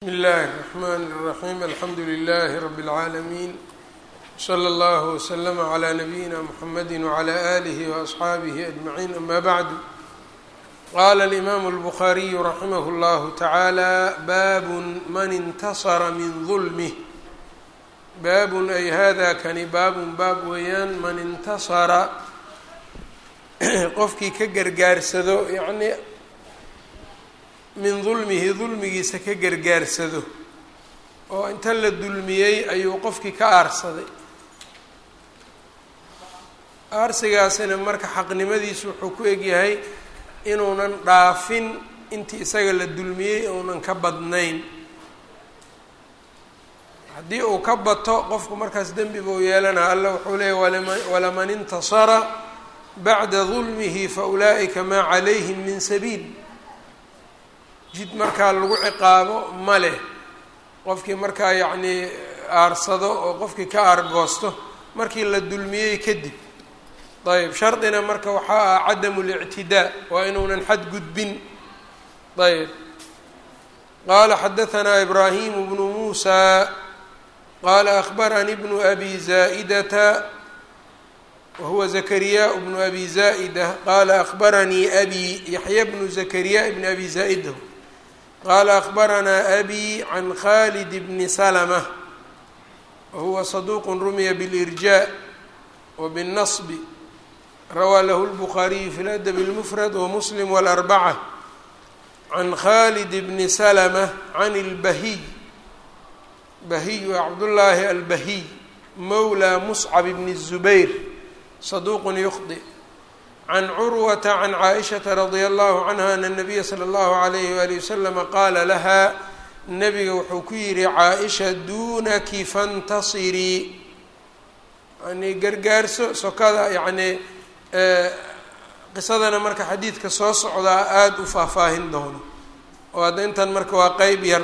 bsmi اllahi الرحmn الرaحيم alxamdu لlh رb العaalمين slى اllه وslm عlى نbyina mحamedi وعlى آlih وأصxaabih أجمعين ama bعd qala الإmam الbخariي raximh اllah taعalى bab man اntasra min ظulmه baabun ay hada kani baabun baab weeyaan man intasara qofkii ka gargaarsado yani min dulmihi dulmigiisa ka gargaarsado. oo inta la dulmiyey ayuu qofkii ka aarsaday. Aarsigaasina marka xaqnimadiisu wuxuu ku egyahay inuunan dhaafin intii isaga la dulmiyey uunan ka badnayn. Haddii uu ka bato qofku markaas dembi buu yeelanaa alla wuxuu leeyay walaman intasara bacda dulmihi fa ulaa'ika maa calayhim min sabiil jid markaa lagu ciqaabo ma leh. Qofkii markaa yacnii aarsado oo qofkii ka aargoosto markii la dulmiyey kadib. Ayb shardina marka waxaa ah cadamu lictidaa waa inuunan xad gudbin. Ayb qaala xadahanaa ibraahimu bnu muusa qaala akhbaranii bnu abi zaa'idata wahuwa zakariyaa bnu abi zaa'ida qaala akhbaranii abi yaxya bnu zakariya bni abi zaa'ida qala akbaranaa abi can khalid bni salma wahuwa saduq rumiya bilirjaa wa binnasbi rawaa lahu lbukhaariyu fi ladab اlmufrad wamuslim wاlarbaca can khalid bni salma can اlbahiy bahiy waa cabdullaahi albahiy mawla muscab bni الzubayr saduq yukhdi can curwata can caaishata radia allahu canha ana nabiya sala allahu alayhi waali wasalama qaala lahaa nabiga wuxuu ku yihi caa-isha duunaki fantasirii yani gargaarso sokada yacnii qisadana marka xadiidka soo socdaa aada u faahfaahin doono oo hadda intan marka waa qeyb yar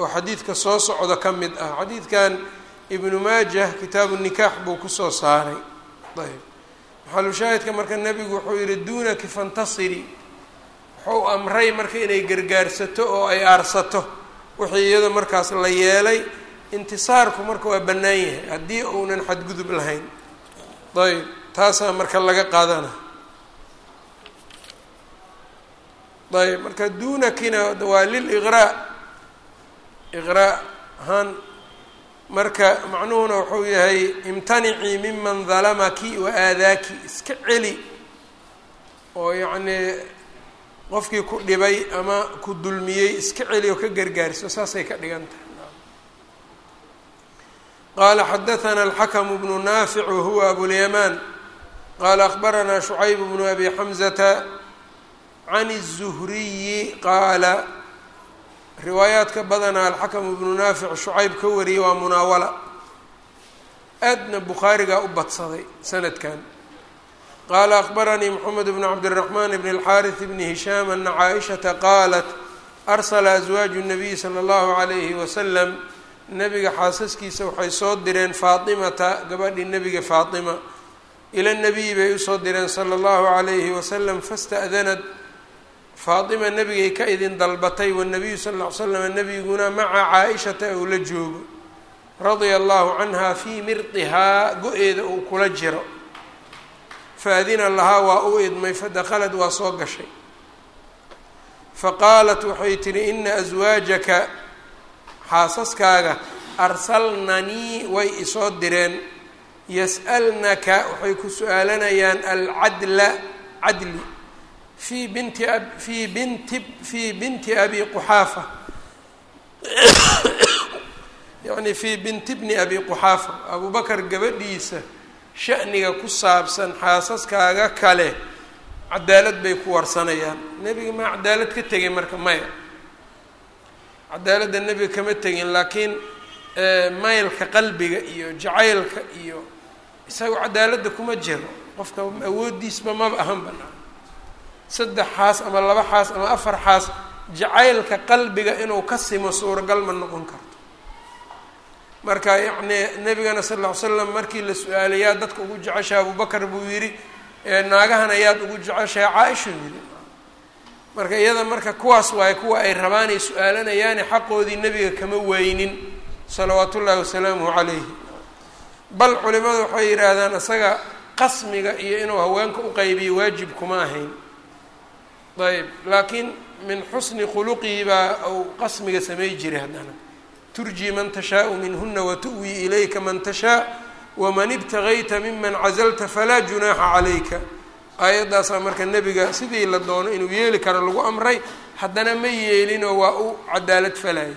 oo xadiidka soo socda ka mid ah xadiidkan ibnu maajah kitaabu nikaax buu ku soo saaray maxalushaahidka marka nebigu wuxuu yihi duunaki fantasiri. Wuxuu amray marka inay gargaarsato oo ay aarsato. Wixii iyado markaas la yeelay intisaarku marka waa bannaan yahay. Haddii uunan xadgudub lahayn. Ayb taasaa marka laga qaadana ayb marka duunakina waa liliqraa iqraa ahaan marka macnuhuna wuxuu yahay imtanicii miman dalamaki wa aadaaki iska celi oo yacnii qofkii ku dhibay ama ku dulmiyey iska celi oo ka gargaarso saasay ka dhigan tahay. Qaala xadathana alxakamu bnu naafic wahuwa abulyamaan qaala akhbaranaa shucayb bnu abi xamzata can الzuhriyi qaala riwaayaadka badanaa alxakamu bnu naafic shucayb ka wariyey waa munaawala aadna bukhaarigaa u badsaday sanadkan qaala akhbaranii moxamed bnu cabdiraxmaan bn اlxaariث bni hishaam ana caaishata qaalat arsala aswaaju الnabiyi salى اllahu عalayhi wasalam nebiga xaasaskiisa waxay soo direen faatimata gabadhii nebiga faatima ila nabiyi bay usoo direen salى اllahu عalayhi wasalam fasta'danad faatima nebigay ka idin dalbatay wanabiyu sal ll ly slam nebiguna maca caa-ishata ou la joogo. Radia allahu canha fii mirdihaa go-eeda uu kula jiro. Faadina lahaa waa u idmay fadakhalad waa soo gashay. Faqaalat waxay tihi ina aswaajaka xaasaskaaga arsalnanii way isoo direen. Yas'alnaka waxay ku su'aalanayaan alcadla cadli fi binti fii binti fii binti abi quxaafa yacni fii binti bni abi quxaafa abu bakar gabadhiisa sha'niga ku saabsan xaasaskaaga kale cadaalad bay ku warsanayaan nebiga maa cadaalad ka tegay marka maya cadaaladda nebiga kama tegin laakiin maylka qalbiga iyo jacaylka iyo isaga cadaaladda kuma jiro qofka awooddiisba maba ahan banaa saddex xaas ama laba xaas ama afar xaas jacaylka qalbiga inuu ka simo suuragal ma noqon karto. Marka yacnii nebigana sal ll ly slam markii la su'aalay dadka ugu jeceshaha abubakar buu yidhi naagahan ayaad ugu jeceshahay caa-ishuu yidhi. Marka iyada marka kuwaas waaye kuwa ay rabaan ay su'aalanayaani xaqoodii nebiga kama weynin salawaat ullaahi wasalaamuhu calayhi. Bal culimadu waxay yidhaahdaan isaga qasmiga iyo inuu haweenka u qaybiyo waajib kuma ahayn ayb laakiin min xusni khuluqihi baa uu qasmiga samay jiray haddana. Turji man tashaau minhuna watu'wi ilayka man tashaa waman ibtagayta miman cazalta falaa junaaxa calayka aayaddaasaa marka nebiga sidii la doono inuu yeeli karo lagu amray haddana ma yeelinoo waa u cadaalad falaya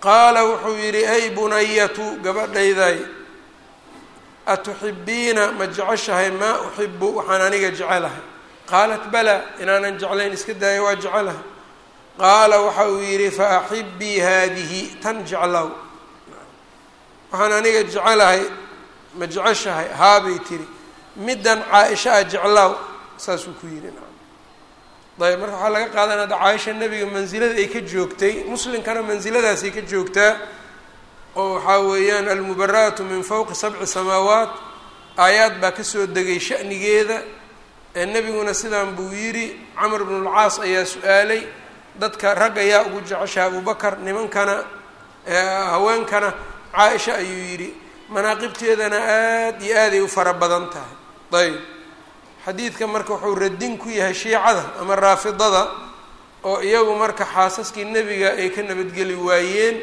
qaala wuxuu yidhi ay bunayatu gabadhayday atuxibiina ma jeceshahay? Maa uxibu waxaan aniga jecelahay. Qaalat balaa inaanan jeclayn iska daaya waa jecelahay. Qaala waxa uu yidhi fa axibii haadihi tan jeclow. Waxaan aniga jecelahay ma jeceshahay? Haabay tiri middan caa-isha a jeclaaw saasuu ku yidhi. Ayb marka waxaa laga qaadanaya ada caaisha nebiga mansilada ay ka joogtay muslimkana mansiladaasay ka joogtaa oo waxaa weeyaan almubara'atu min fowqi sabci samaawaat. Aayaad baa ka soo degay sha'nigeeda ee nebiguna sidaan buu yidhi camr bnulcaas ayaa su'aalay dadka rag ayaa ugu jeceshaha abubakar nimankana haweenkana caa-isha ayuu yidhi manaaqibteedana aada iyo aaday u fara badan tahay. Ayb xadiidka marka wuxuu radin ku yahay shiicada ama raafidada oo iyagu marka xaasaskii nebiga ay ka nabadgeli waayeen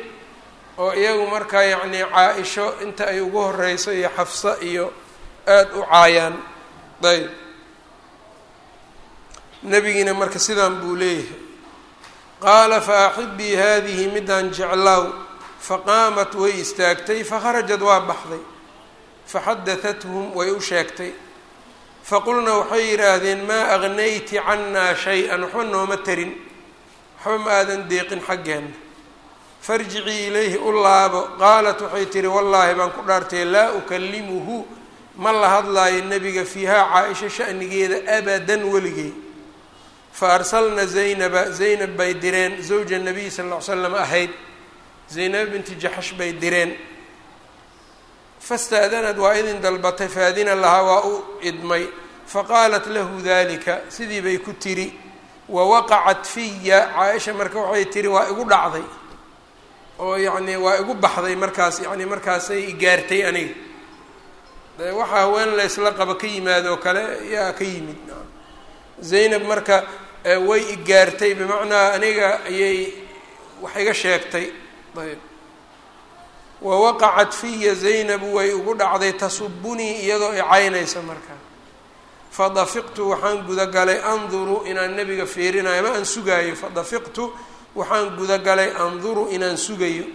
oo iyagu markaa yacnii caa-isho inta ay ugu horeyso iyo xafsa iyo aada u caayaan. Ayb nebigiina marka sidaan buu leeyahay. Qaala fa axibii haadihi midaan jeclaaw faqaamat way istaagtay. Fakharajad waa baxday. Faxadatathum way u sheegtay. Faqulna waxay yidhaahdeen maa agnayti cannaa shay-an waxba nooma tarin waxba ma aadan deeqin xaggeenna farjicii ilayhi u laabo. Qaalat waxay tihi wallaahi baan ku dhaartay laa ukalimuhu ma la hadlaayo nebiga fiihaa caa-isho sha'nigeeda abadan weligey fa arsalna zaynaba zaynab bay direen zawja nabiy sal ll slam ahayd. Zaynab binti jaxash bay direen. Fastaadanad waa idin dalbatay faadina lahaa waa u idmay. Faqaalat lahu dalika sidii bay ku tiri wawaqacat fiya caa-isha marka waxay tihi waa igu dhacday oo yacni waa igu baxday markaas yani markaasay igaartay aniga. De waxaa haween laysla qabo ka yimaadoo kale yaa ka yimid. Zaynab marka way igaartay bimacnaa aniga ayay wax iga sheegtay. Ayb. Wawaqacat fiya zaynabu way ugu dhacday tasubunii iyadoo i caynaysa markaa fadafiqtu waxaan gudagalay anduru inaan nebiga fiirinayo ma aan sugaayo fadafiqtu waxaan gudagalay anduru inaan sugayo.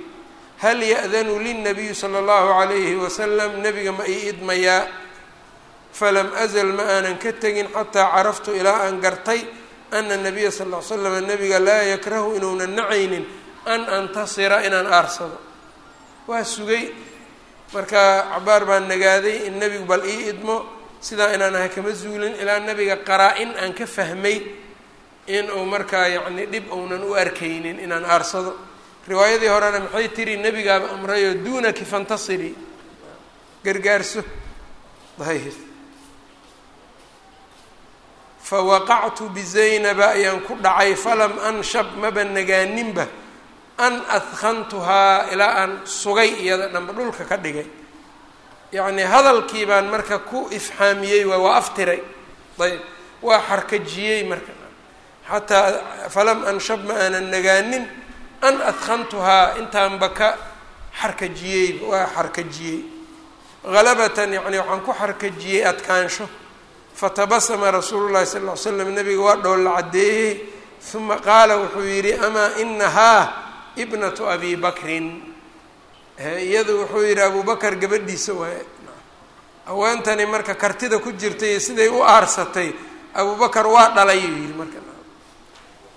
Hal ya-danu lilnabiyu sala allahu calayhi wasalam nebiga ma ii idmayaa falam azal ma aanan ka tegin xataa caraftu ilaa aan gartay ana nabiya sal ly slam nebiga laa yakrahu inuunan nacaynin an antasira inaan aarsado. Waa sugay. Marka cabaar baan nagaaday in nebigu bal ii idmo sidaa inaan ahay kama zuulin ilaa nebiga qaraa-in aan ka fahmay in uu markaa yacni dhib uunan u arkaynin inaan aarsado. Riwaayadii horena maxay tiri nebigaaba amrayo duunaki fantasiri. Gargaarso. Ayb fawaqactu bizaynaba ayaan ku dhacay falam anshab maba nagaaninba an adkantuhaa ilaa aan sugay iyada dhanba dhulka ka dhigay. Yacnii hadalkii baan marka ku ifxaamiyey waa waa aftiray. Ayb waa xarkajiyey marka xataa falam anshab ma aanan nagaanin an adkantuhaa intaanba ka xarkajiyey waa xarkajiyey. Halabatan yacni waxaan ku xarkajiyey adkaansho. Fatabasama rasuulu llahi sal ll ly slam nabiga waa dhoolla caddeeyey uma qaala wuxuu yidhi amaa inahaa ibnatu abi bakrin? Iyadu wuxuu yidhi abubakar gabadhiisa waaye haweentani marka kartida ku jirtay iyo siday u aarsatay abubakar waa dhalay uu yidhi marka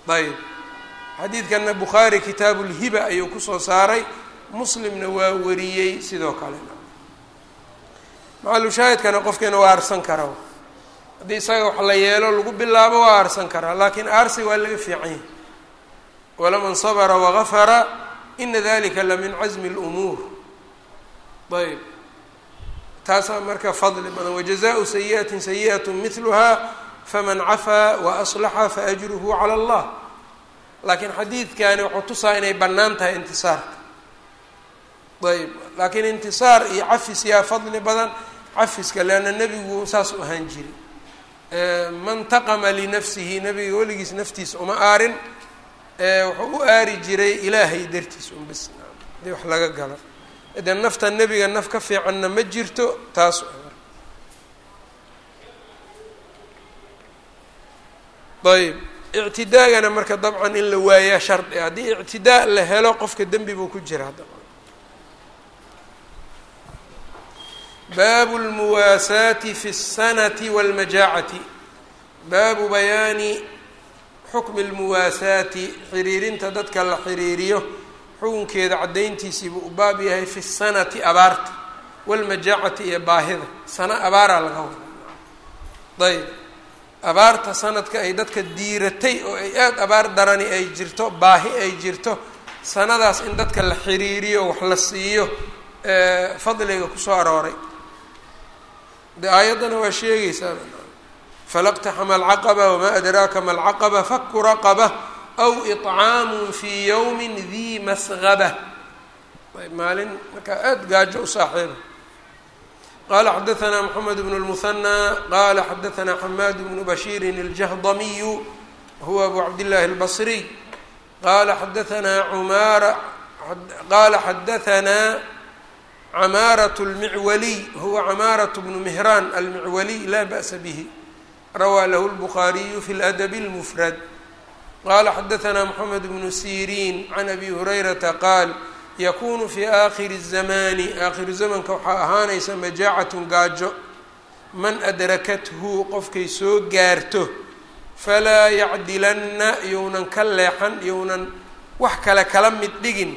ayb. Xadiidkana bukhaari kitaabulhiba ayuu ku soo saaray. Muslimna waa wariyey sidoo kale macalushaahidkana qofkiina waa aarsan karaa haddii isaga wax la yeelo lagu bilaabo waa aarsan karaa laakiin aarsi waa laga fiican yahay. Walaman sabra wagafara ina dalika la min casmi اlumuur ayb. Taasaa marka fadli badan. Wajazaau sayi'atin sayi'at midluhaa faman cafaa waaslaxa faajruhu cala allah. Laakiin xadiidkani wuxuu tusaa inay bannaan tahay intisaarka ayb laakiin intisaar iyo cafis yaa fadli badan cafiska leanna nebigu saas u ahaan jiri. Man taqama linafsihi nebiga weligiis naftiisa uma aarin wuxuu u aari jiray ilaahay dartiis un haddii wax laga galo. De nafta nebiga naf ka fiicanna ma jirto taas ayb ictidaagana marka dabcan in la waayaa shardi haddii ictidaa la helo qofka dembi buu ku jira dabcan baabu lmuwaasaati fi الsanati wاlmajaacati baabu bayaani xukmi lmuwaasaati xiriirinta dadka la xiriiriyo xukunkeeda caddayntiisiibuu u baab yahay fi sanati abaarta walmajaacati iyo baahida sano abaaraa laga wada ayb abaarta sanadka ay dadka diiratay oo ay aada abaar darani ay jirto baahi ay jirto sanadaas in dadka la xiriiriyo wax la siiyo fadliga ku soo arooray. De aayaddana waa sheegaysaa. Falaqtaxama alcaqaba wamaa adraaka ma alcaqaba faku raqaba aw iطcaamu fi yowmi dii masgaba ayb maalin markaa aada gaajo u saaxiiba qala xadaثna mxamed bn اlmuhanى qala xadaثna xamaad bnu bashiiri اljahdamiyu huwa abu cabdillahi اlbصriy qala xadaثna umaara qala xadaثna camaaraة اlmicwaliy huwa camaaraة bnu mihraan almicwaliy la ba'sa bih rawaa lahu اlbukhaariyu fi اladb اlmfrad qala xadaثna mxamed bnu siriin can abi hurayrata qaal yakunu fii aakhiri zamaani aakhiru zamanka waxaa ahaanaysa majaacatun gaajo. Man adrakathu qofkay soo gaarto falaa yacdilanna younan ka leexan younan wax kale kala mid dhigin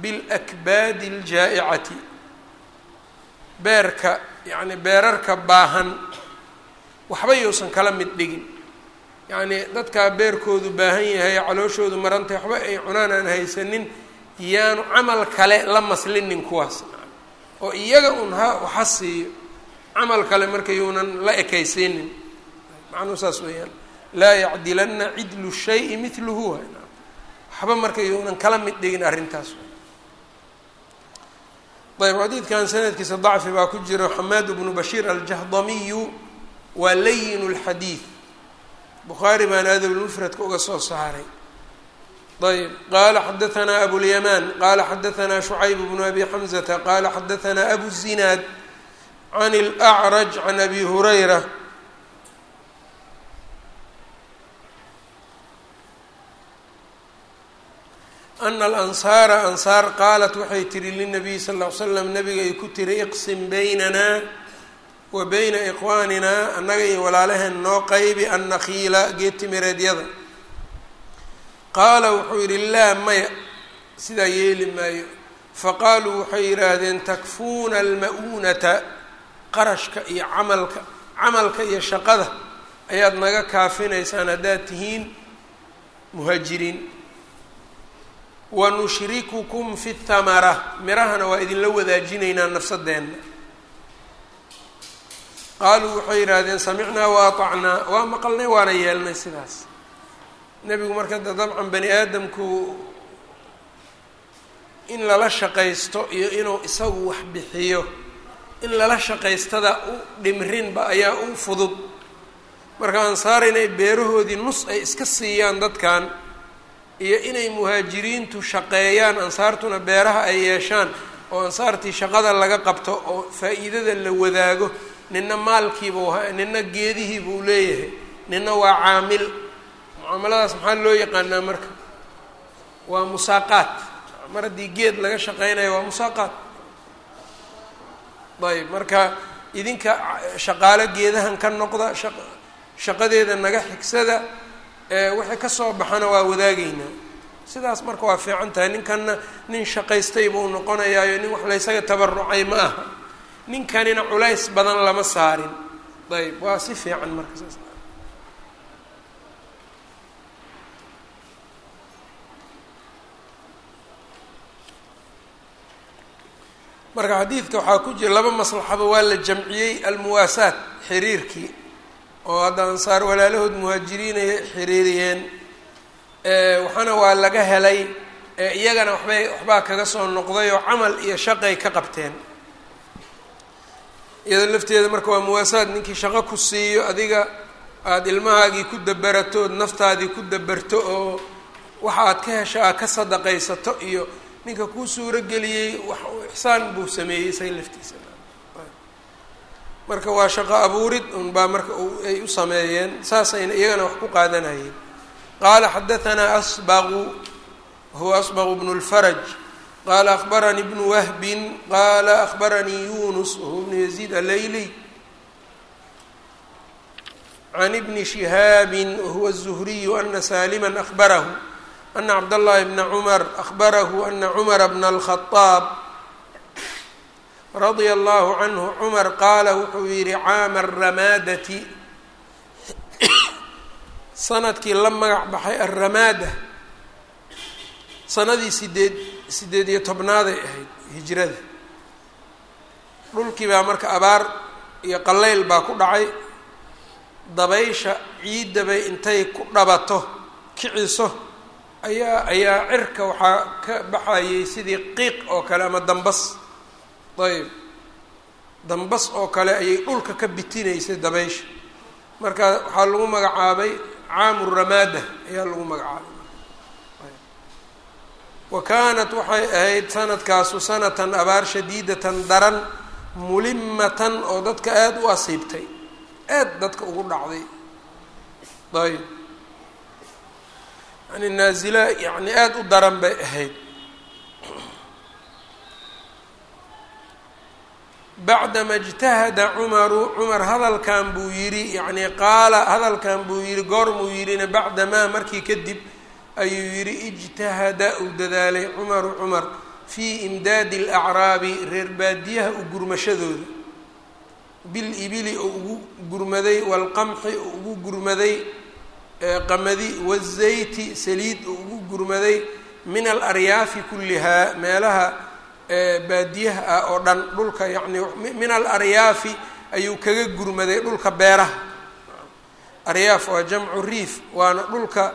bilakbaadi aljaa'icati. Beerka yacni beerarka baahan waxba yousan kala mid dhigin. Yacnii dadkaa beerkoodu baahan yahay calooshoodu marantay waxba ay cunaan aan haysanin yaanu camal kale la maslinin kuwaas. oo iyaga un ha waxa siiyo. Camal kale marka yuunan la ekaysiinin. Macnuu saas weeyaan. Laa yacdilanna cidlu shayi midluhu waxba marka yuunan kala mid dhigin arrintaas. Ayb xadiidkan sanadkiisa dacfi baa ku jiro xamaad bnu bashiir aljahdamiyu waa layin اlxadiid bukhaari baana adabulmufradka uga soo saaray ayb qala xadaanaa abulyamaan qala xadaanaa shucayb bnu abi xamzata qala xadaanaa abu zinaad can اlأcraj can abi hurayra ana alansaara ansaar qaalat waxay tihi lilnabiy sal ll ly slam nabiga ay ku tiri iqsim baynanaa wa bayna iqwaanina annaga iyo walaalaheen noo qaybi annakiila geed timireedyada qaala wuxuu yidhi laa maya. Sidaa yeeli maayo. Faqaaluu waxay yidhaahdeen takfuuna alma-uunata. Qarashka iyo camalka camalka iyo shaqada ayaad naga kaafinaysaan haddaad tihiin muhaajiriin. Wa nushrikukum fi tamara mirahana waa idinla wadaajinaynaa nafsadeenna. Qaaluu waxay yidhaahdeen samicnaa wa aطacnaa waa maqalnay waana yeelnay sidaas nebigu marka da dabcan bani aadamku in lala shaqaysto iyo inuu isagu wax bixiyo in lala shaqaystada u dhimrinba ayaa u fudud. Marka ansaar inay beerahoodii nus ay iska siiyaan dadkan iyo inay muhaajiriintu shaqeeyaan ansaartuna beeraha ay yeeshaan oo ansaartii shaqada laga qabto oo faa-iidada la wadaago nina maalkiibuu nina geedihiibuu leeyahay nina waa caamil mucaamaladaas maxaa loo yaqaanaa marka? Waa musaaqaat. Mar haddii geed laga shaqeynayo waa musaaqaat. Ayb marka idinka shaqaalo geedahan ka noqda shaqadeeda naga xigsada wixii ka soo baxana waa wadaagaynaa sidaas marka waa fiican tahay ninkanna nin shaqaystay buu noqonayaayo nin wax laysaga tabarucay ma aha. Ninkanina culays badan lama saarin. Ayb waa si fiican marka saas marka xadiidka waxaa ku jira laba maslaxaba waa la jamciyey almuwaasaat xiriirkii oo hadda ansaar walaalahood muhaajiriinay xiriiriyeen. Waxaana waa laga helay iyagana waxbay waxbaa kaga soo noqday oo camal iyo shaqay ka qabteen. Iyada lafteeda marka waa muwaasaad ninkii shaqo ku siiyo adiga aada ilmahaagii ku daberato ood naftaadii ku daberto oo waxa aad ka hesho aad ka sadaqaysato iyo ninka kuu suuro geliyey wax ixsaan buu sameeyey isaga laftiisa. Marka waa shaqo abuurid un baa marka ay u sameeyeen saasayna iyagana wax ku qaadanayeen. Qaala xadahanaa asbaqu huwa asbaqu bnu lfaraj qaala akbaranii bnu wahbin qaala akbaranii yunus wahuwa bnu yaziid alayli can ibni shihaabi wahuwa الzuhriyu ana salima akbarahu ana cabdاllahi bna cumar akbarahu ana cumara bna اlkhadaab radia allahu canhu cumar qaala wuxuu yihi caama aramaadati sannadkii la magac baxay alramaada sanadii sideed sideed iyo tobnaaday ahayd hijrada dhulkii baa marka abaar iyo qallayl baa ku dhacay dabaysha ciidda bay intay ku dhabato kiciso ayaa ayaa cirka waxaa ka baxayay sidii qiiq oo kale ama dambas. Ayb dambas oo kale ayay dhulka ka bitinaysay dabaysha. Marka waxaa lagu magacaabay caamu ramaada ayaa lagu magacaabay. Wa kaanat waxay ahayd sanadkaasu sanatan abaar shadiidatan daran mulimatan oo dadka aada u asiibtay. Aada dadka ugu dhacday. Ayb yani naazila yani aada u daran bay ahayd. Bacdama ijtahada cumaru cumar hadalkan buu yidhi yacni qaala hadalkan buu yidhi goormuu yidhina bacdamaa markii kadib ayuu yidhi ijtahada uu dadaalay cumaru cumar fii imdaadi alacraabi reer baadiyaha u gurmashadooda. Bilibili oo ugu gurmaday waalqamxi oo ugu gurmaday qamadi wazayti saliid oo ugu gurmaday min alaryaafi kullihaa meelaha baadiyaha ah oo dhan dhulka yacni min alaryaafi ayuu kaga gurmaday dhulka beeraha. Aryaaf waa jamcu riif waana dhulka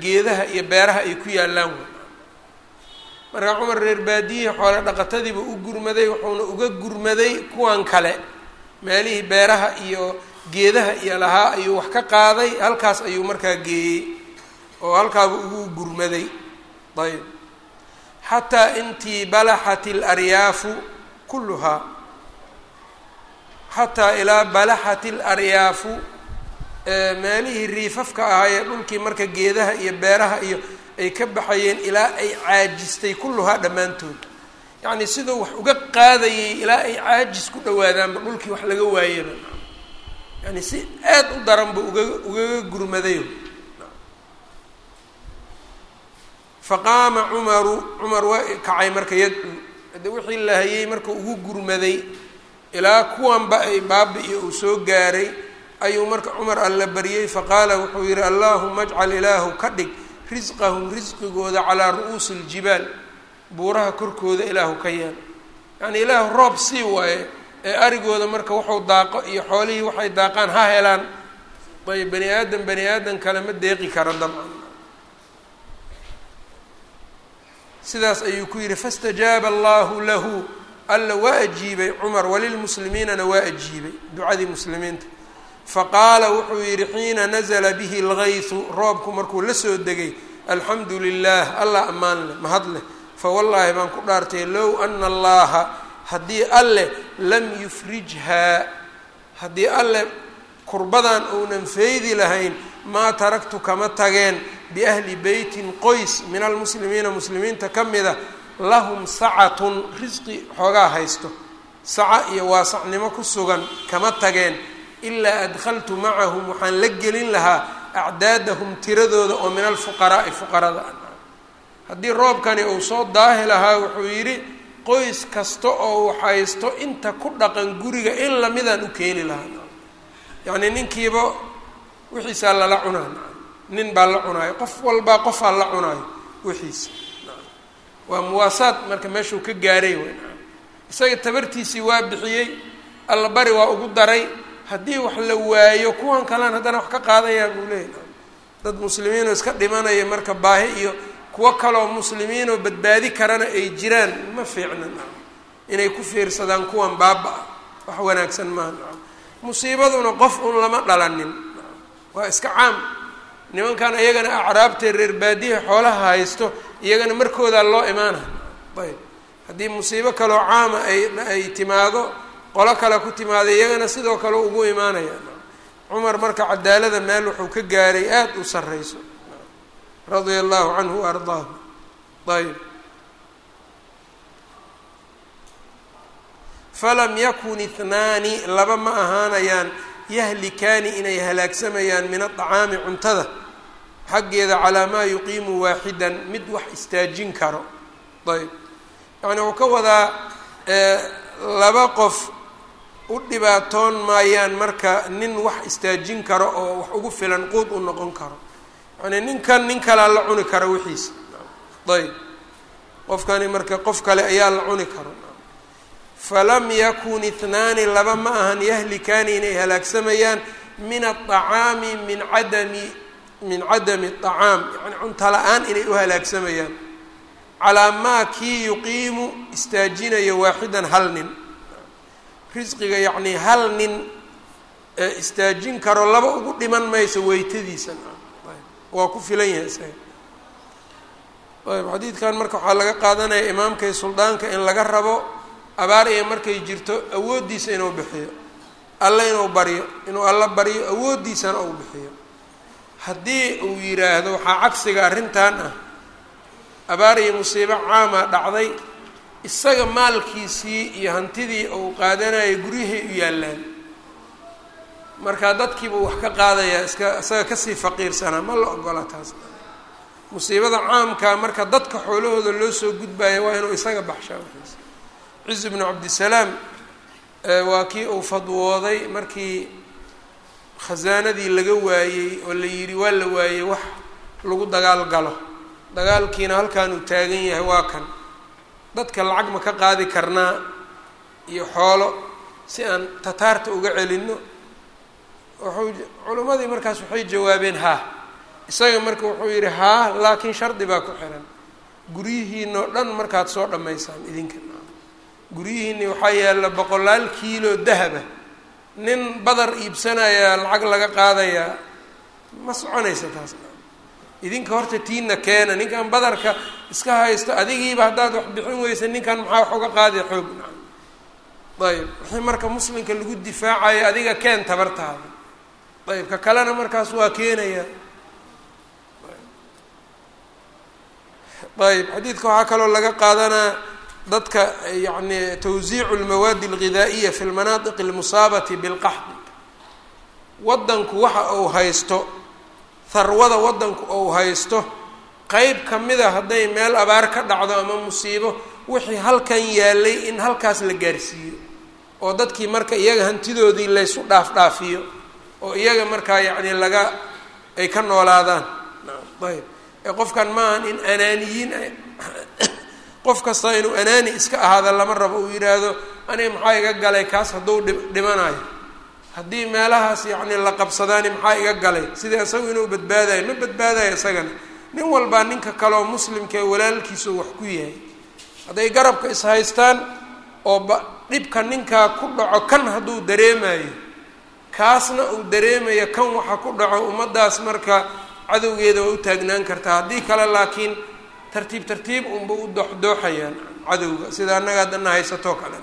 geedaha iyo beeraha ay ku yaallaan markaa cumar reer baadiyihii xoole dhaqatadiiba u gurmaday wuxuuna uga gurmaday kuwan kale meelihii beeraha iyo geedaha iyo lahaa ayuu wax ka qaaday halkaas ayuu markaa geeyey oo halkaaba ugu gurmaday. Ayb. Xataa intii balaxat alaryaafu kulluhaa. Xataa ilaa balaxat alaryaafu meelihii riifafka ahaayee dhulkii marka geedaha iyo beeraha iyo ay ka baxayeen ilaa ay caajistay kulluhaa dhammaantood. Yacnii siduu wax uga qaadayay ilaa ay caajis ku dhawaadaanba dhulkii wax laga waayaba yani si aad u daran ba uga ugaga gurmadayo faqaama cumaru cumar waa kacay marka yadcuu hade wixii la hayay marka ugu gurmaday ilaa kuwanba ay baabi'iyo uu soo gaaray ayuu marka cumar alla baryey faqaala wuxuu yihi allaahuma ajcal ilaahu ka dhig risqahum risqigooda calaa ru'uusi iljibaal buuraha korkooda ilaahu ka yeel yacni ilaahu roob sii waaye ee arigooda marka wuxuu daaqo iyo xoolihii waxay daaqaan ha helaan. Ayb bani aadam bani aadam kale ma deeqi kara dabcan sidaas ayuu ku yidhi faاstajaaba allahu lahu alla waa ajiibay cumar walilmuslimiinana waa ajiibay. Ducadii muslimiinta. Faqaala wuxuu yidhi xiina nazla bihi اlgaysu roobku markuu la soo degay alxamdu lilah allah ammaan leh mahad leh. Fawallaahi baan ku dhaartay low ana allaha haddii alleh lam yufrijhaa haddii alleh kurbadan uunan feydi lahayn maa taraktu kama tageen biahli beytin qoys min almuslimiina muslimiinta ka mida lahum sacatun risqi xoogaa haysto saca iyo waasacnimo ku sugan kama tageen ilaa adkhaltu macahum waxaan la gelin lahaa acdaadahum tiradooda oo min alfuqaraa'i fuqarada. Haddii roobkani uu soo daahi lahaa wuxuu yidhi qoys kasta oo uu haysto inta ku dhaqan guriga in lamidaan u keeni lahaa. Yacnii ninkiiba wixiisaa lala cunaa nin baa la cunaayo qof walbaa qofaa la cunaayo wixiisa waa muwaasaad marka meeshuu ka gaaray w isaga tabartiisii waa bixiyey alla bari waa ugu daray. Haddii wax la waayo kuwan kalena haddana wax ka qaadayaa buu leeyahy dad muslimiinoo iska dhimanaya marka baahi iyo kuwo kaloo muslimiinoo badbaadi karana ay jiraan ma fiicna inay ku fiirsadaan kuwan baaba-a wax wanaagsan maaha. Musiibaduna qof un lama dhalanin. Waa iska caam. Nimankan iyagana acraabtee reer baadiha xoolaha haysto iyagana markoodaa loo imaana. Ayb. Haddii musiibo kaloo caama ay ay timaado qolo kale ku timaada iyagana sidoo kale ugu imaanaya cumar marka cadaalada meel wuxuu ka gaaray aada u sarreyso radia allahu canhu wa ardaahu. Ayb falam yakun ihnaani laba ma ahaanayaan yahlikaani inay halaagsamayaan min adacaami cuntada. Xaggeeda calaa maa yuqiimu waaxidan mid wax istaajin karo. Ayb yacni wuxuu ka wadaa laba qof u dhibaatoon maayaan marka nin wax istaajin karo oo wax ugu filan quud u noqon karo yani ninkan nin kalea la cuni karo wixiisa. Ayb qofkani marka qof kale ayaa la cuni karo. Falam yakun ihnaani laba ma ahan yahlikaani inay halaagsamayaan min aacaami min cadami min cadami acaam yani cunto la'aan inay u halaagsamayaan calaa maa kii yuqiimu istaajinayo waaxidan hal nin. Risqiga yacnii hal nin istaajin karo laba ugu dhiman mayso weytadiisa waa ku filan yahay isaga ayb xadiidkan marka waxaa laga qaadanaya imaamka suldaanka in laga rabo abaar iyo markay jirto awooddiisa inuu bixiyo. Alle inuu baryo inuu alla baryo awooddiisana uu bixiyo. Haddii uu yidhaahdo waxaa cagsiga arrintan ah abaar musiibo caama dhacday isaga maalkiisii iyo hantidii uu qaadanayo guryahay u yaallaan marka dadkiibuu wax ka qaadayaa iska isaga ka sii faqiirsanaa ma la ogola taas. Musiibada caamka marka dadka xoolahooda loo soo gudbaya waa inuu isaga baxshaa. Wixiisa ciz bnu cabdisalaam waa kii uu fadwooday markii khasaanadii laga waayey oo la yidhi waa la waayey wax lagu dagaal galo. Dagaalkiina halkan uu taagan yahay waa kan. Dadka lacag ma ka qaadi karnaa iyo xoolo si aan tataarta uga celinno wuxuu culimmadii markaas waxay jawaabeen haa. Isaga marka wuxuu yidhi haa laakiin shardi baa ku xiran. Guryihiinoo dhan markaad soo dhammaysaan idinka. Guryihiini waxaa yaalla boqolaal kiilo dahaba. Nin badar iibsanayaa lacag laga qaadayaa ma soconaysa taas. Idinka horta tiina keena ninkan badarka iska haysto adigiiba haddaad wax bixin weysa ninkan maxaa wax uga qaadaya xoog? Ayb wixii marka muslimka lagu difaacayo adiga keen tabartaada ayb ka kalena markaas waa keenaya. Ayb xadiidka waxaa kaloo laga qaadanaa dadka yacni tawsiicu lmawaadi alghidaa'iya fi lmanaatiq almusaabati bilqaxdi waddanku waxa uu haysto harwada waddanku uu haysto qeyb ka mida hadday meel abaar ka dhacdo ama musiibo wixii halkan yaalay in halkaas la gaarsiiyo. Oo dadkii marka iyaga hantidoodii laysu dhaaf dhaafiyo oo iyaga markaa yacni laga ay ka noolaadaan. Ayb ee qofkan maahan in anaaniyiin qof kasta inuu anaani iska ahaada lama rabo uu yidhaahdo aniga maxaa iga galay kaas hadduu dhi dhimanayo haddii meelahaas yacni la qabsadaani maxaa iga galay? Sida isagu inuu badbaadayo ma badbaadayo isagana. Nin walbaa ninka kaleoo muslimka ee walaalkiisu wax ku yahay. Hadday garabka is haystaan oo ba dhibka ninkaa ku dhaco kan hadduu dareemayo kaasna uu dareemayo kan waxa ku dhaco ummaddaas marka cadowgeeda waa u taagnaan kartaa. Haddii kale laakiin tartiib tartiib unba u dooxdooxayaan cadowga. Sida annaga haddana haysatoo kale.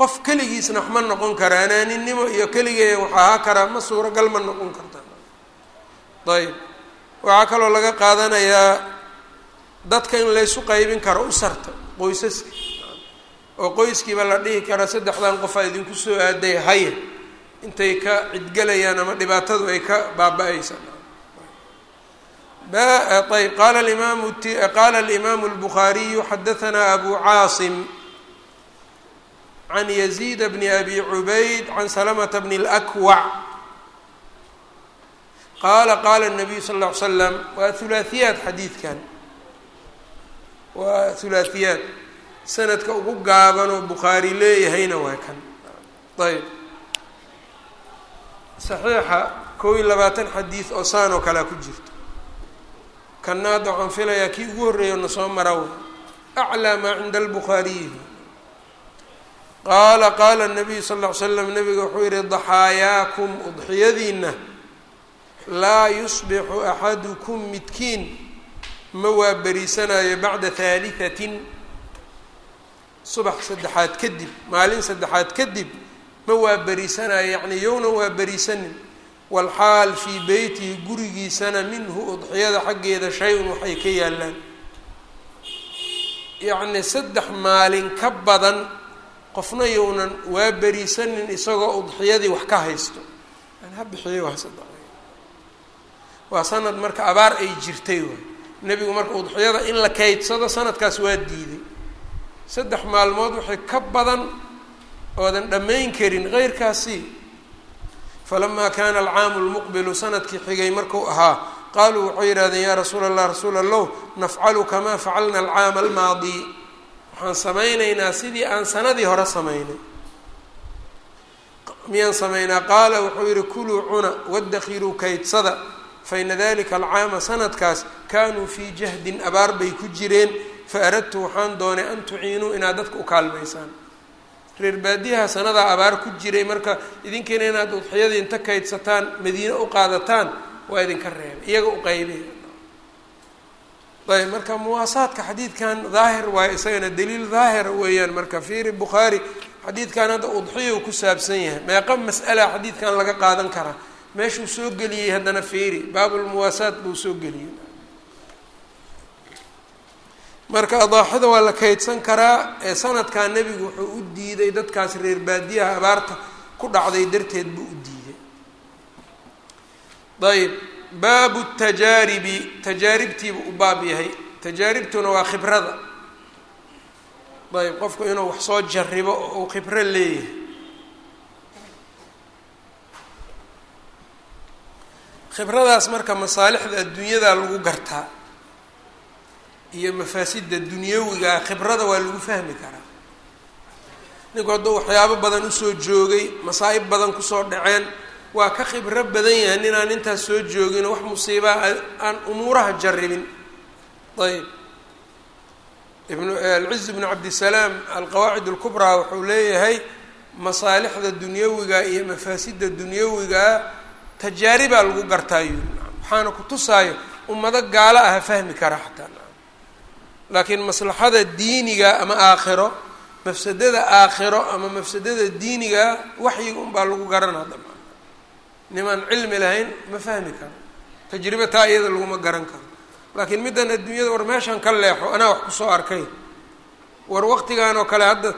Qof keligiisna wax ma noqon kara anaaninimo iyo keligee wax ahaa karaa ma suuragal ma noqon karta. Ayb waxaa kaloo laga qaadanayaa dadka in laysu qaybin karo usarta qoysaska oo qoyskiiba la dhihi kara saddexdan qofaa idinku soo aaday haya intay ka cidgelayaan ama dhibaatadu ay ka baaba-aysa ayb qala imaamu qaala alimaamu اlbukhaariyu xadahanaa abu caasim can yaziid bni abi cubayd can salamata bni اlakwac qaala qaala الnabiyu sal ll ly slam waa hulaahiyaat xadiidkan waa hulaahiyaat sanadka ugu gaaban oo bukhaari leeyahayna waa kan. Ayb saxiixa kow iyo labaatan xadiid oo saan oo kalea ku jirto. Kanna hadda waxaan filayaa kii ugu horreeya na soo mara wey aclaa maa cinda albukhaariyi qaala qaala nabiyu sal ll ly slam nabiga wuxuu yihi daxaayaakum udxiyadiina laa yusbixu axadukum midkiin. Ma waa beriisanayo bacda haalihatin subax saddexaad kadib maalin saddexaad kadib ma waa beriisanayo yacni yownan waa beriisanin walxaal fii beytihi gurigiisana minhu udxiyada xaggeeda shay-un waxay ka yaallaan. Yacni saddex maalin ka badan qofna yownan waa beriisanin isagoo udxiyadii wax ka haysto. Ha bixiyo waa sanad marka abaar ay jirtay waay. Nebigu marka udxiyada in la kaydsado sanadkaas waa diiday saddex maalmood waxay ka badan oodan dhammayn karin keyrkaasi falamaa kaana alcaamu lmuqbilu sannadkii xigay marku ahaa qaaluu waxay yidhahdeen yaa rasuula allah rasuula allow nafcalu kamaa facalna alcaama almaadi. Waxaan samaynaynaa sidii aan sanadii hore samaynay. Miyaan samaynaa? Qaala wuxuu yihi kuluu cuna wadakiruu kaydsada faina dalika alcaama sanadkaas kaanuu fii jahdin abaar bay ku jireen fa aradtu waxaan doonay an tuciinuu inaad dadka u kaalmaysaan. Reer baadiyaha sanadaa abaar ku jiray marka idinkiina inaad udxiyadii inta kaydsataan madiine u qaadataan waa idinka reebay iyaga u qaybay. Ayb marka muwaasaadka xadiidkan daahir waayo isagana daliil daahira weeyaan. Marka fiiri bukhaari xadiidkan hadda udxiya ku saabsan yahay. Meeqa mas'ala xadiidkan laga qaadan karaa. Meeshuu soo geliyey haddana fiiri baabulmuwaasaat buu soo geliyey marka adaaxada waa la kaydsan karaa ee sanadkaa nebigu wuxuu u diiday dadkaas reer baadiyaha abaarta ku dhacday darteed buu u diiday. Ayb baabu tajaaribi tajaaribtiibu u baab yahay. Tajaaribtuna waa khibrada. Ayb qofku inuu wax soo jaribo oo uu khibro leeyahay. Khibradaas marka masaalixda adduunyada lagu gartaa iyo mafaasida dunyawigaa khibrada waa lagu fahmi karaa. Ninku hadduu waxyaabo badan u soo joogay masaa'ib badan ku soo dhaceen waa ka khibro badan yahay ninaan intaas soo joogin wax musiibaa aan umuuraha jarribin. Ayb ibnu alciz bnu cabdisalaam alqawaacid alkubraa wuxuu leeyahay masaalixda dunyawiga iyo mafaasida dunyawigaa tajaaribaa lagu gartaayo waxaana ku tusaayo ummado gaalo aha fahmi kara xataa laakiin maslaxada diiniga ama aakhiro mafsadada aakhiro ama mafsadada diiniga waxyiga unbaa lagu garanaa dhamaan nimaan cilmi lahayn ma fahmi karo. Tajriba taa iyada laguma garan karo. Laakiin middan adduunyada war meeshan ka leexo anaa wax ku soo arkay. War waqtigan oo kale hadda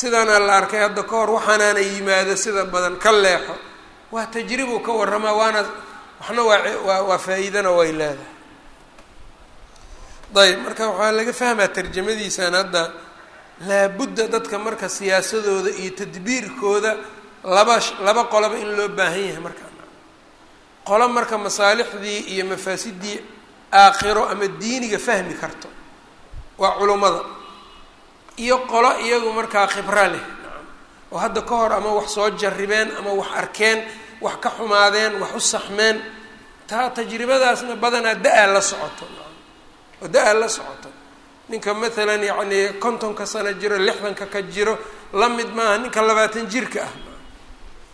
sidaanaa la arkay hadda ka hor waxaanaana yimaado sida badan ka leexo. Waa tajribu ka warramaa waana waxna waa waa faa-iidana way leedahay ayb marka waxaa laga fahmaa tarjamadiisan hadda. Laabudda dadka marka siyaasadooda iyo tadbiirkooda laba laba qoloba in loo baahan yahay markaa qolo marka masaalixdii iyo mafaasidii aakhiro ama diiniga fahmi karto waa culummada iyo qolo iyagu markaa khibro leh. Oo hadda ka hor ama wax soo jarribeen ama wax arkeen wax ka xumaadeen wax u saxmeen taa tajribadaasna badanaa da'aa la socoto oo da'aa la socoto. Ninka maalan yacni kontonka sano jiro lixdanka ka jiro la mid maaha ninka labaatan jirka ah.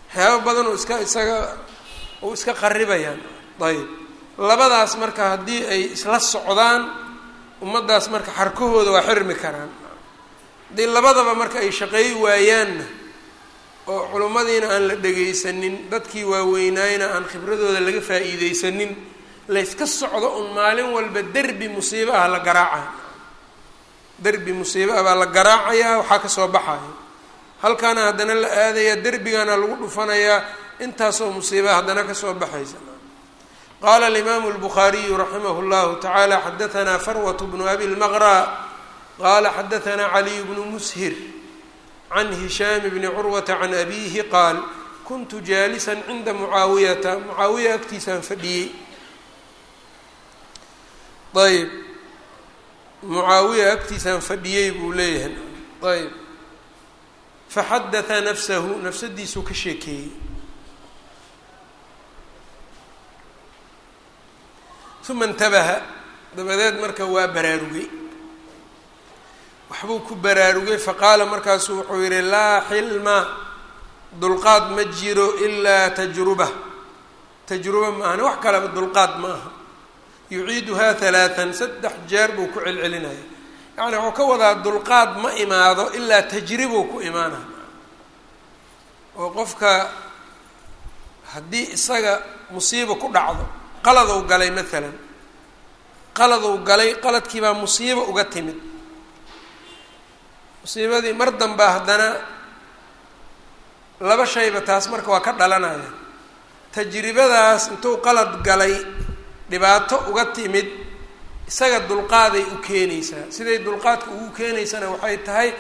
Waxyaaba badan oo iska isaga uu iska qaribayaan ayb labadaas marka haddii ay isla socdaan ummaddaas marka xarkahooda waa xirmi karaan. Haddii labadaba marka ay shaqeey waayaanna oo culimmadiina aan la dhegaysanin dadkii waaweynaayna aan khibradooda laga faa-iideysanin layska socdo un maalin walba derbi musiibo ah la garaacayo derbi musiibo ah baa la garaacayaa waxaa ka soo baxaya halkaana haddana la aadayaa derbigana lagu dhufanayaa intaasoo musiiba haddana ka soo baxaysa. Qaala alimaamu اlbukhaariyu raximah اllahu tacaala xadaanaa farwat bnu abi lmaqra qaala xadaanaa caliy bnu mushir can hishaam bni curwata can abiihi qaal kuntu jaalisan cinda mucaawiyata. Mucaawiya agtiisaan fadhiyey ayb mucaawiya agtiisaan fadhiyey buu leeyahay. Ayb faxadatha nafsahu nafsadiisuu ka sheekeeyey. Uma intabaha dabadeed marka waa baraarugay. Waxbuu ku baraarugay faqaala markaasuu wuxuu yihi laa xilma dulqaad ma jiro ilaa tajruba. Tajruba ma ahane wax kaleba dulqaad ma aha yuciiduhaa halaatan saddex jeer buu ku celcelinaya yacni wuxuu ka wadaa dulqaad ma imaado ilaa tajribuu ku imaanaya oo qofka haddii isaga musiibo ku dhacdo qaladou galay maalan qaladou galay qaladkiibaa musiibo uga timid. Musiibadii mar dambaa haddana laba shayba taas marka waa ka dhalanaya. Tajribadaas intuu qalad galay dhibaato uga timid isaga dulqaaday u keenaysaa. Siday dulqaadka ugu keenaysana waxay tahay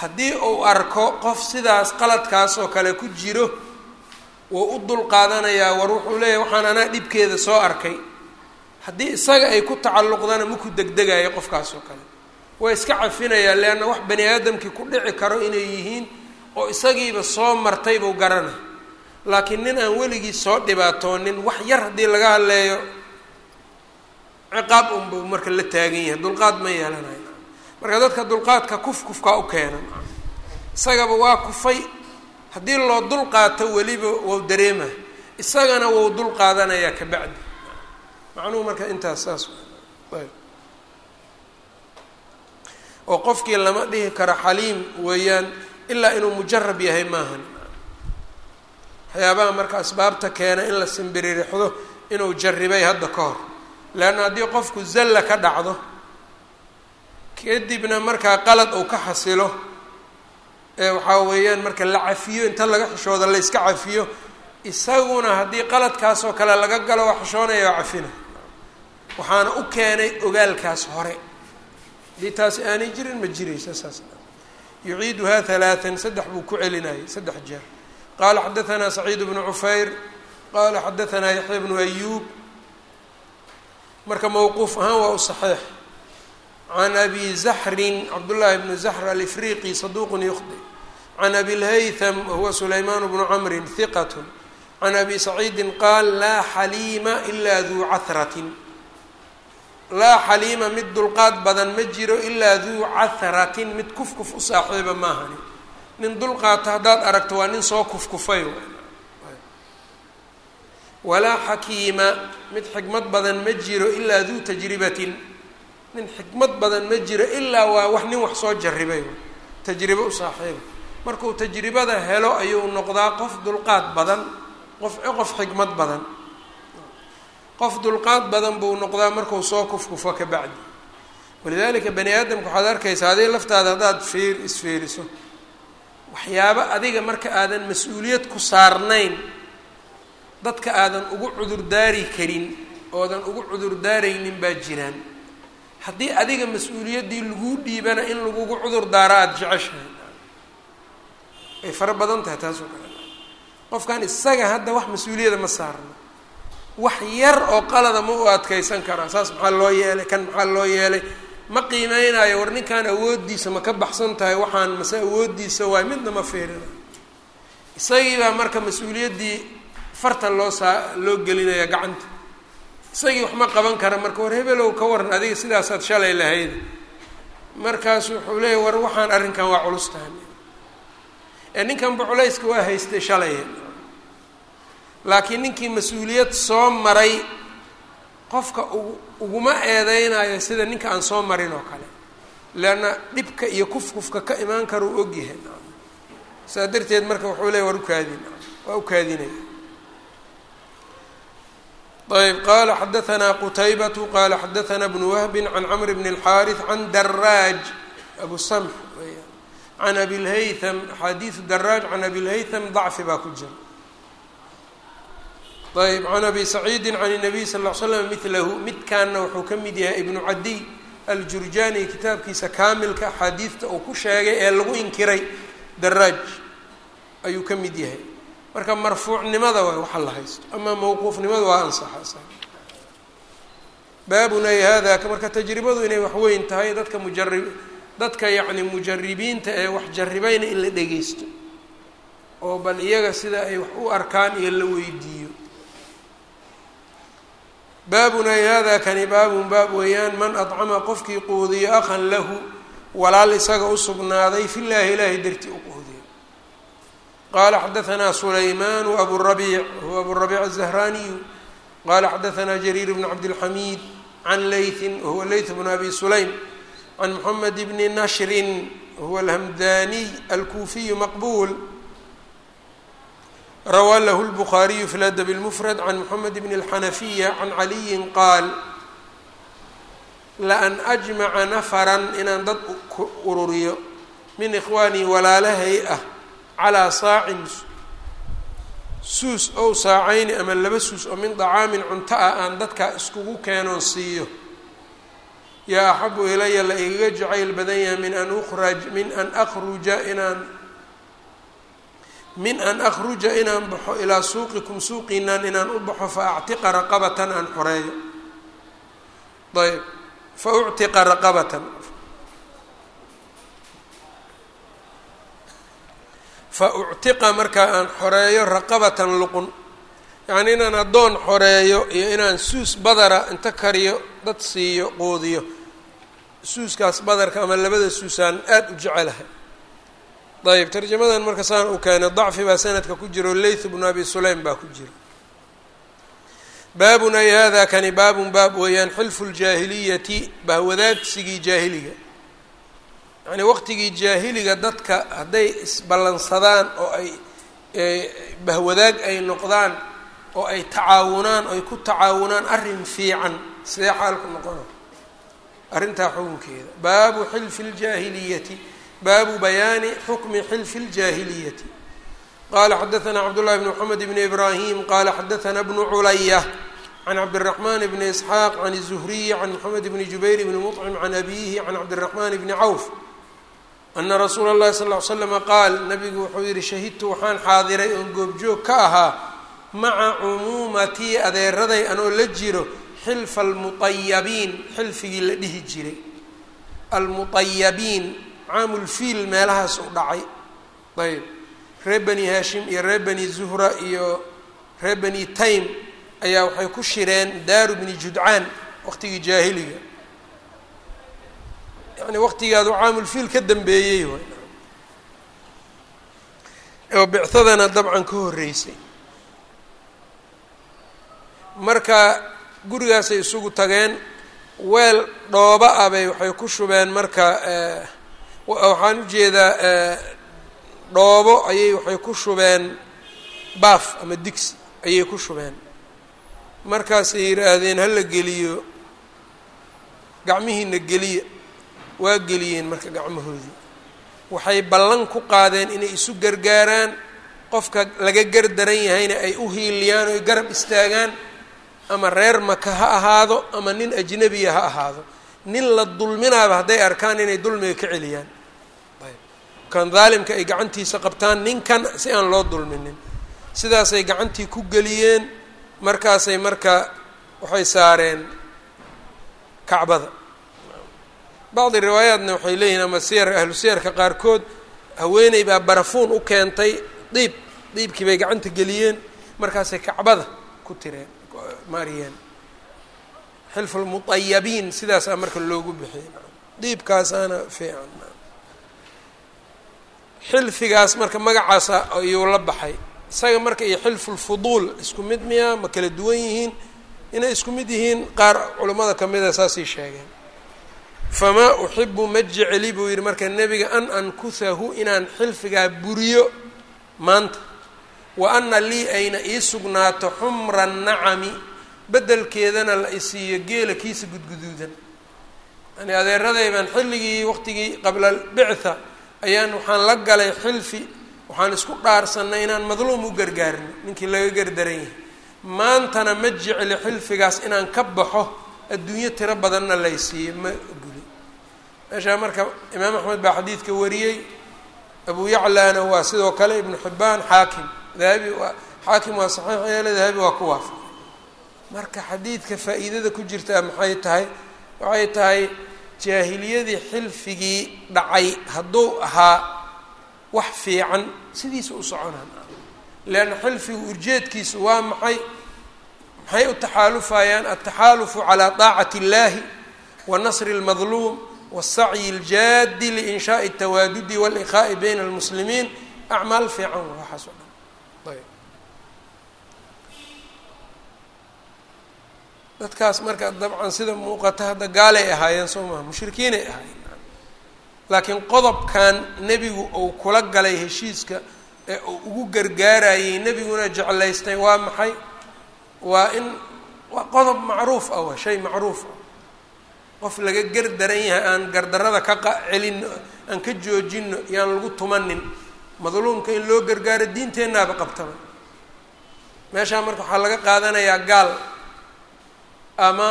haddii uu arko qof sidaas qaladkaas oo kale ku jiro wuu u dulqaadanayaa war wuxuu leeyahy waxaan anaa dhibkeeda soo arkay. Haddii isaga ay ku tacalluqdana maku degdegayo qofkaas oo kale. Waa iska cafinayaa leanna wax bani aadamkii ku dhici karo inay yihiin oo isagiiba soo martay buu garanay laakiin nin aan weligii soo dhibaatoonin wax yar haddii laga hadleeyo ciqaab unbuu marka la taagan yahay. Dulqaad ma yeelanayo marka dadka dulqaadka kuf kufkaa u keena isagaba waa kufay. Haddii loo dul qaato weliba wou dareema isagana wou dul qaadanayaa ka bacdi. Macnuhu marka intaas saas oo qofkii lama dhihi karo xaliim weeyaan ilaa inuu mujarab yahay maahan. Waxyaabaha marka asbaabta keena in la simbiririxdo inuu jarribay hadda ka hor leanna haddii qofku zalla ka dhacdo kadibna markaa qalad uu ka xasilo ee waxaa weeyaan marka la cafiyo inta laga xishooda la yska cafiyo isaguna haddii qaladkaas oo kale laga galo waa xishoonaya oo cafina. Waxaana u keenay ogaalkaas hore. Haddii taasi aanay jirin ma jiraysa saas yuciiduhaa halaatan saddex buu ku celinayay saddex jeer. Qaala xadaanaa saciid bnu cufayr qaala xadaanaa yaxya bnu ayuub marka mowquuf ahaan waa u saxiix. Can abi zaxrin cabdullaahi bni zaxr alifriqi saduuqun yukhdi. Can abi lhaytham wahuwa sulaymaan bnu camrin hiqat can abi saciidin qaal laa xaliima ilaa duu cahratin laa xaliima mid dulqaad badan ma jiro ilaa duu cahratin mid kufkuf u saaxiiba maahani nin dulqaata haddaad aragto waa nin soo kufkufay walaa xakiima mid xikmad badan ma jiro ilaa duu tajribatin. Nin xikmad badan ma jiro ilaa waa wax nin wax soo jarribay. Tajribo u saaxiiba markuu tajribada helo ayuu noqdaa qof dulqaad badan qof qof xikmad badan. Qof dulqaad badan buu noqdaa markuu soo kufkufo ka bacdi. Walidaalika bani aadamka waxaad arkaysaa adiga laftaada haddaad fiir isfiiriso waxyaabo adiga marka aadan mas'uuliyad ku saarnayn dadka aadan ugu cudurdaari karin oodan ugu cudurdaaraynin baa jiraan. Haddii adiga mas'uuliyaddii laguu dhiibana in lagugu cudur daaro aada jeceshahay. Ay fara badan tahay taas oo kale. Qofkan isaga hadda wax mas'uuliyada ma saarno. Wax yar oo qalada ma u adkeysan karaa saas maxaa loo yeelay? Kan maxaa loo yeelay? Ma qiimeynayo war ninkan awooddiisa ma ka baxsan tahay waxaan mase awooddiisa waay midna ma fiirina. Isagii baa marka mas'uuliyaddii farta loo saa loo gelinaya gacanta. Isagii wax ma qaban kara marka war hebelow ka waran adiga sidaasaad shalay lahayd. Markaas wuxuu leeyahy war waxaan arrinkan waa culus tahay. Ee ninkanba culayska waa haystay shalay. Laakiin ninkii mas'uuliyad soo maray qofka ugu uguma eedeynayo sida ninka aan soo marin oo kale. Leanna dhibka iyo kufkufka ka imaan kara u ogyahay. Saa darteed marka wuxuu leeya war ukaadin waa ukaadinaya ayb qala xadaanaa qutaybatu qala xadaanaa bnu wahbi can camr bn اlxaariث can daraaj abu samx weya can abi lhaytham axaadiisu daraaj can abi lhaytham dacfi baa ku jira ayb can abi saciidi can الnabiy sal ll l slam milahu midkaana wuxuu ka mid yahay ibnu cadiy aljurjani kitaabkiisa kaamilka axaadiidta uu ku sheegay ee lagu inkiray daraaj ayuu ka mid yahay marka marfuucnimada waay waxa la haysto ama mawquufnimada waa ansaxa baabun ay hada marka tajribadu inay wax weyn tahay dadka mujarib dadka yacni mujaribiinta ee wax jarribayna in la dhegeysto oo bal iyaga sida ay wax u arkaan iyo la weydiiyo. Baabun ay hada kani baabun baab weeyaan man adcama qofkii quudiyo akhan lahu walaal isaga u sugnaaday fi llaahi ilaahay dartii u quudiyo qala xadaanaa sulayman aburabiic huwa aburabiic الzahraniyu qala xadaanaa jariir bn cabdilxamiid can leytin wahuwa leyt bn abi sulaym can moxamed bni nashrin huwa alhamdaniy alkuufiyu maqbul rawaa lahu lbukhaariyu fi ladab اlmufrad can moxamed bn اlxanafiya can caliyin qaal laan ajmaca nafaran inaan dad ururiyo min ikhwaanii walaalahay ah calaa saacin suus ow saacayni ama laba suus oo min dacaamin cunto ah aan dadka iskugu keenoon siiyo. Yaa axabu ilaya la igaga jacayl badan yahay min an uraj min an akhruja inaan min an akhruja inaan baxo ilaa suuqikum suuqiinaan inaan u baxo fa actiqa raqabatan aan xoreeyo. Ayb fa uctiqa raqabatan fa uctiqa markaa aan xoreeyo raqabatan luqun. Yacni inaan addoon xoreeyo iyo inaan suus badara inta kariyo dad siiyo quudiyo. Suuskaas badarka ama labada suusaan aada u jecelahay. Ayb tarjamadan marka saan uu keenay dacfi baa sanadka ku jiro leyth bnu abi sulaym baa ku jiro baabun ay hada kani baabun baab weeyaan xilfu ljaahiliyati bahwadaadsigii jaahiliga yacni waqtigii jaahiliga dadka hadday isballansadaan oo ay bahwadaag ay noqdaan oo ay tacaawunaan oy ku tacaawunaan arrin fiican sidee xaalku noqona arrintaa xukunkeeda baabu xilfi ljaahiliyati baabu bayaani xukmi xilfi اljaahiliyati qala xadaثna cabdالlahi bn mxamed bn ibrahim qala xadaثna bnu culaya can cabdالرaحman bn isxaaq can الzuhriy can mxamed bn jubayr bn mطcim can abihi can cabdالرaحman bni cawf ana rasuula allahi sal ll slama qaal nabigu wuxuu yidhi shahidtu waxaan xaadiray oon goobjoog ka ahaa maca cumuumatii adeeraday anoo la jiro xilfa almuqayabiin xilfigii la dhihi jiray almuqayabiin caamulfiil meelahaas u dhacay ayb reer bani haashim iyo reer bani zuhra iyo reer bani taym ayaa waxay ku shireen daaru bni judcaan waqtigii jaahiliga yani waqtigaadu caamulfiil ka dambeeyey oo bicadana dabcan ka horreysay. Marka gurigaasay isugu tageen weel dhooba ah bay waxay ku shubeen marka waxaan u jeedaa dhoobo ayay waxay ku shubeen baaf ama digsi ayay ku shubeen. Markaasay yidhaahdeen hala geliyo gacmihiina geliya waa geliyeen marka gacmahoodii. Waxay ballan ku qaadeen inay isu gargaaraan qofka laga gardaran yahayna ay u hiiliyaan oy garab istaagaan ama reer maka ha ahaado ama nin ajnabiya ha ahaado. Nin la dulminaaba hadday arkaan inay dulmiga ka celiyaan. Kan daalimka ay gacantiisa qabtaan ninkan si aan loo dulminin. Sidaasay gacantii ku geliyeen markaasay marka waxay saareen kacbada bacdi riwaayaatna waxay leeyihiin ama siyar ahlu siyarka qaarkood haweeney baa barafuun u keentay diib diibkii bay gacanta geliyeen markaasay kacbada ku tireen mariyeen. Xilfu lmuطayabiin sidaasaa marka loogu bixiyey diibkaasaana fiican. Xilfigaas marka magacaasa ayuu la baxay. Isaga marka iyo xilfu lfuduul isku mid miya ma kala duwan yihiin inay isku mid yihiin qaar culimmada kamida saasay sheegeen famaa uxibu ma jecli buu yidhi marka nebiga an ankuhahu inaan xilfigaa buriyo maanta. Wa ana lii ayna ii sugnaato xumra nacami beddelkeedana la isiiyo geela kiisa gudguduudan. Yani adeeraday baan xilligii waqtigii qabla albictha ayaan waxaan la galay xilfi waxaan isku dhaarsanay inaan madluum u gargaarno ninkii laga gardaran yahay. Maantana ma jecli xilfigaas inaan ka baxo adduunyo tiro badanna lay siiyo ma guli meeshaa marka imaam axmed baa xadiidka wariyey abu yaclana waa sidoo kale ibnu xibbaan xaakim. Dahabi xaakim waa saxiix yeele dahabi waa ku waafaqay marka xadiidka faa'iidada ku jirtaa maxay tahay? Waxay tahay jaahiliyadii xilfigii dhacay hadduu ahaa wax fiican sidiisa u soconaan. Leanna xilfigu urjeedkiisu waa maxay? Maxay u taxaalufayaan? Altaxaalufu calaa daacati اllahi wa nasri اlmadluum wasacyi اljaadi liinshaaءi اtawaadudi wاliqaa'i bayna اlmuslimiin acmaal fiican waa waxaas o dhan ayb dadkaas marka dabcan sida muuqata hadda gaalay ahaayeen soo maha mushrikiinay ahaayeen laakiin qodobkan nebigu uu kula galay heshiiska ee uu ugu gargaarayey nebiguna jeclaystay waa maxay waa in waa qodob macruuf ah waa shay macruuf ah qof laga gar daran yahay aan gardarada ka qacelino aan ka joojino yaan lagu tumanin. Madluumka in loo gargaaro diinteennaaba qabtaba. Meeshaa marka waxaa laga qaadanayaa gaal ama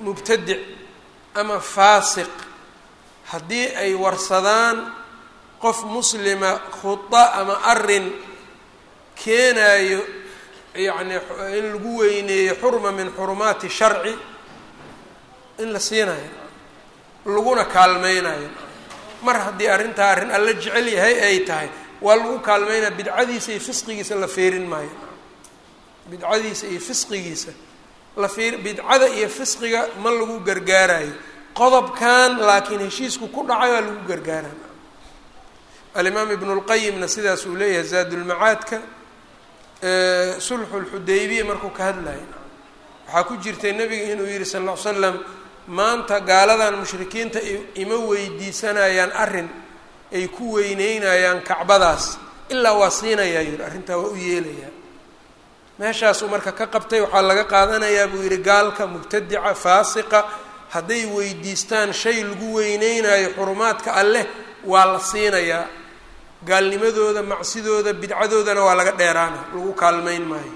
mubtadic ama faasiq. Haddii ay warsadaan qof muslima khuda ama arrin keenaayo yacni in lagu weyneeyo xurma min xurumaati sharci in la siinayo laguna kaalmeynayo mar haddii arrintaa arrin alla jecel yahay ay tahay waa lagu kaalmeynaya bidcadiisa iyo fisqigiisa la feerin maayo. Bidcadiisa iyo fisqigiisa la fiir bidcada iyo fisqiga ma lagu gargaarayo. Qodobkan laakiin heshiisku ku dhacay waa lagu gargaara alimaam ibnu lqayimna sidaas uu leeyahay zaadulmacaadka sulxu lxudaybiya markuu ka hadlaya waxaa ku jirtay nabiga inuu yihi sal ll ly slam maanta gaaladan mushrikiinta ima weydiisanayaan arrin ay ku weyneynayaan kacbadaas. Ilaa waa siinayaa yidhi arrintaa waa u yeelayaa. Meeshaasuu marka ka qabtay waxaa laga qaadanayaa buu yidhi gaalka mubtadica faasiqa hadday weydiistaan shay lagu weyneynayo xurumaadka alleh waa la siinayaa. Gaalnimadooda macsidooda bidcadoodana waa laga dheeraana lagu kaalmeyn maayo.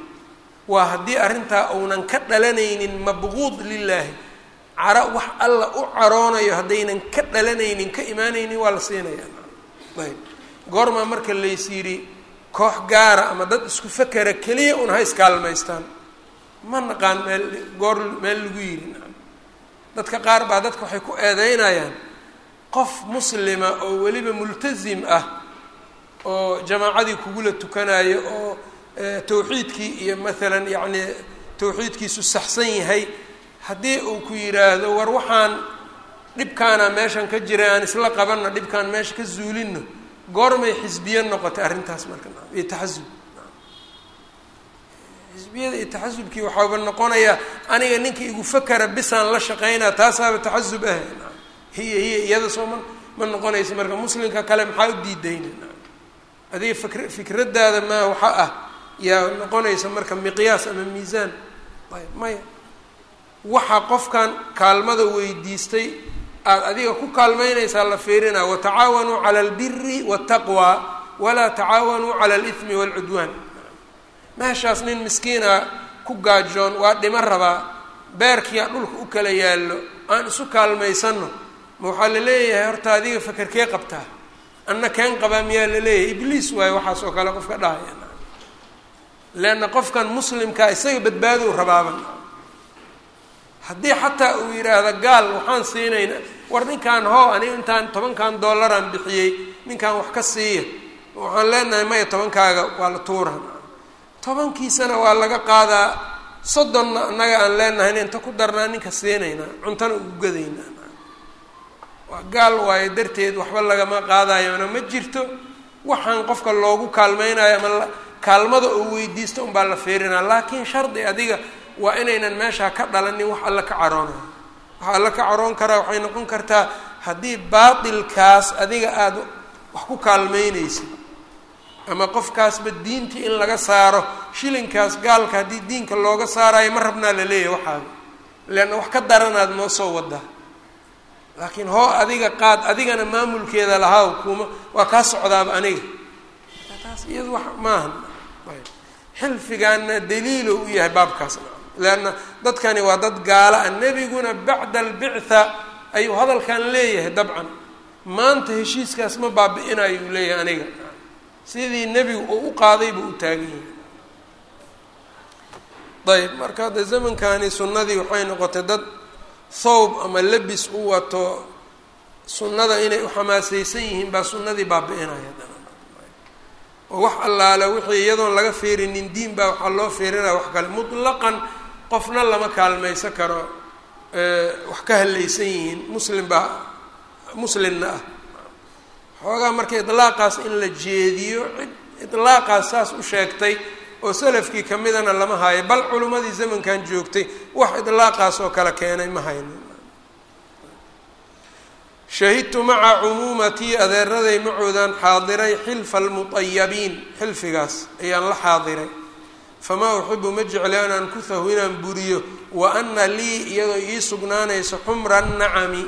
Waa haddii arrintaa uunan ka dhalanaynin mabquud lilaahi cara wax alla u caroonayo haddaynan ka dhalanaynin ka imaanaynin waa la siinayaa. Ayb. Goormaa marka lays yidhi koox gaara ama dad isku fakera keliya un ha iskaalmaystaan. Ma naqaan meel goor meel lagu yidhi dadka qaar baa dadka waxay ku eedeynayaan qof muslima oo weliba multasim ah oo jamaacadii kugula tukanayo oo tawxiidkii iyo maalan yacni tawxiidkiisu saxsan yahay haddii uu ku yidhaahdo war waxaan dhibkaana meeshan ka jiray aan isla qabanno dhibkaan meesha ka zuulino goormay xisbiye noqotay arrintaas marka. Iyo taxasub. Xisbiyada iyo taxasubkii waxaaba noqonayaa aniga ninka igu fakara bisaan la shaqeynaa taasaaba taxasub ah. Hiya hiya iyada soo ma ma noqonaysa marka muslimka kale maxaa u diidayna? Adiga fikr fikraddaada maa waxa ah yaa noqonaysa marka miqyaas ama miisaan. Ayb maya waxa qofkan kaalmada weydiistay aada adiga ku kaalmeynaysaa la fiirinaa watacaawanuu cala albiri waataqwa walaa tacaawanuu cala alithmi waalcudwaan. Meeshaas nin miskiina ku gaajoon waa dhimo rabaa beerkiia dhulka u kala yaallo aan isu kaalmaysanno. Ma waxaa la leeyahay horta adiga fakerkee qabtaa? Anna keen qabaa miyaa la leeyahay? Ibliis waayo waxaas oo kale qofka dhahaya. Leanna qofkan muslimkaa isaga badbaadou rabaaban haddii xataa uu yidhaahdo gaal waxaan siinayna war ninkaan hoo aniga intaan tobankan dollaraan bixiyey ninkaan wax ka siiya waxaan leenahay maya tobankaaga waa la tuura tobankiisana waa laga qaadaa. Soddonna annaga aan leenahayn inta ku darnaa ninka siinaynaa cuntana ugu gadaynaa. Waa gaal waayo darteed waxba lagama qaadayona ma jirto waxaan qofka loogu kaalmeynayo ama kaalmada oo weydiista unbaa la fiirinaa. Laakiin shardi adiga waa inaynan meeshaa ka dhalanin wax alla ka caroonayo waxa alla ka caroon karaa waxay noqon kartaa haddii baatilkaas adiga aada wax ku kaalmeynaysid ama qofkaasba diintii in laga saaro shilinkaas gaalka haddii diinka looga saarayo ma rabnaa la leeyahay waxaaba leanna wax ka daranaad noo soo wadaa laakiin hoo adiga qaad adigana maamulkeeda lahaa kuuma waa kaa socdaaba aniga. Taas iyadu wax maahan. Xilfigaana daliilo u yahay baabkaas leanna dadkani waa dad gaala ah. Nebiguna bacda albictha ayuu hadalkan leeyahay dabcan. Maanta heshiiskaas ma baabi'inayuu leeyahay aniga. Sidii nebigu uu u qaaday buu u taagan yahay. Ayb marka hadda zamankani sunnadii waxay noqotay dad thawb ama labis u wato. Sunnada inay u xamaasaysan yihiin baa sunnadii baabi'inaya. Oo wax allaale wixii iyadoon laga feerinin diin baa waxaa loo feerinaya wax kale. Mutlaqan qofna lama kaalmaysan karo wax ka hadlaysan yihiin muslim baa muslimna ah. Xoogaa marka idlaaqaas in la jeediyo cid idlaaqaas saas u sheegtay oo salafkii kamidana lama haayo bal culimmadii zamankan joogtay wax idlaaqaas oo kale keenay ma hayno shahidtu maca cumuumatii adeeraday macoodaan xaadiray xilfa almutayabiin xilfigaas ayaan la xaadiray famaa uxibu ma jecli an ankuhahu inaan buriyo wa ana lii iyadoo ii sugnaanayso xumra nacami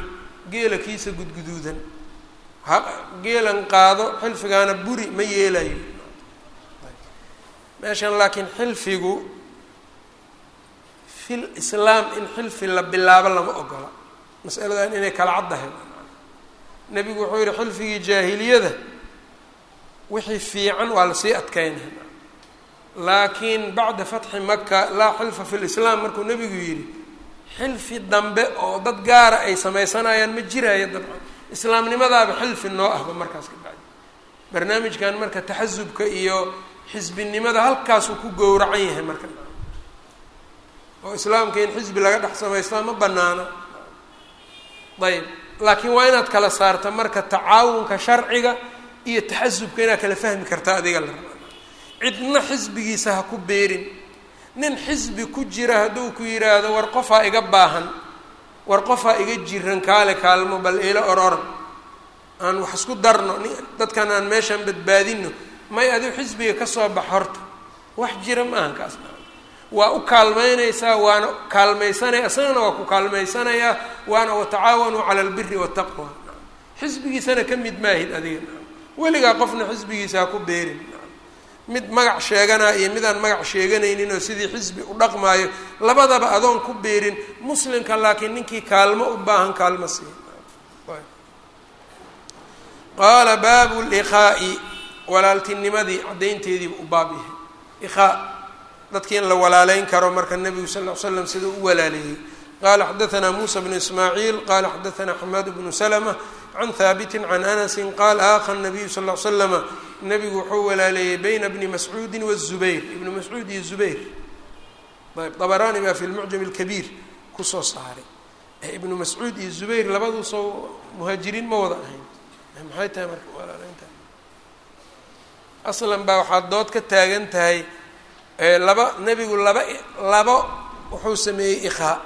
geela kiisa gudguduudan. Ha geelan qaado xilfigaana buri ma yeelayo. Meeshan laakiin xilfigu fil islaam in xilfi la bilaabo lama ogola. Masaladan inay kala caddahay. Nebigu wuxuu yihi xilfigii jaahiliyada wixii fiican waa la sii adkeynay laakiin bacda fatxi maka laa xilfa fi lislaam markuu nebigu yidhi xilfi dambe oo dad gaara ay sameysanayaan ma jiraayo dabcan islaamnimadaaba xilfi noo ahba markaas ka bacdi. Barnaamijkan marka taxasubka iyo xisbinimada halkaasuu ku gowracan yahay marka. Oo islaamka in xisbi laga dhex samaystaa ma banaana ayb laakiin waa inaad kala saarta marka tacaawunka sharciga iyo taxasubka inaad kala fahmi karta adiga la raba cidna xisbigiisa ha ku beerin. Nin xisbi ku jira hadduu ku yidhaahdo war qofaa iga baahan. War qofaa iga jiran kaale kaalmo bal ila orora aan wax isku darno dadkan aan meeshaan badbaadino may adigu xisbiga ka soo bax horta. Wax jira maaha kaas. Waa u kaalmeynaysaa waana kaalmaysanaya isagana waa ku kaalmaysanayaa waana watacaawanuu cala albiri waataqwa xisbigiisana ka mid maahid adiga. Weligaa qofna xisbigiisa ha ku beerin mid magac sheeganaa iyo midaan magac sheeganaynin oo sidii xisbi u dhaqmaayo labadaba adoon ku beerin muslimka laakiin ninkii kaalmo u baahan kaalmo siiya qaala baabu liqaa'i walaaltinimadii caddaynteediiba u baab yahay. Iqaa dadkii in la walaaleyn karo marka nebigu sal ll slam sida u walaaleeyey. Qala xadaثna musa bnu ismaaciil qala xadaثna xamaad bnu slma can haabiti can anasin qaal aaqa nabiyu sal l slama nabigu wuxuu walaaleeyey bayna bni mascuudi wazubayr ibnu mascuud iyo zubayr. Ayb abaraani baa fi lmucjam alkabiir ku soo saaray. Eh, ibnu mascuud iyo zubayr labaduuso muhaajiriin ma wada ahayn. Eh, maxay tahay marka walaalinta aslan baa waxaad dood ka taagan tahay eh, laba nebigu laba laba wuxuu sameeyey ikhaa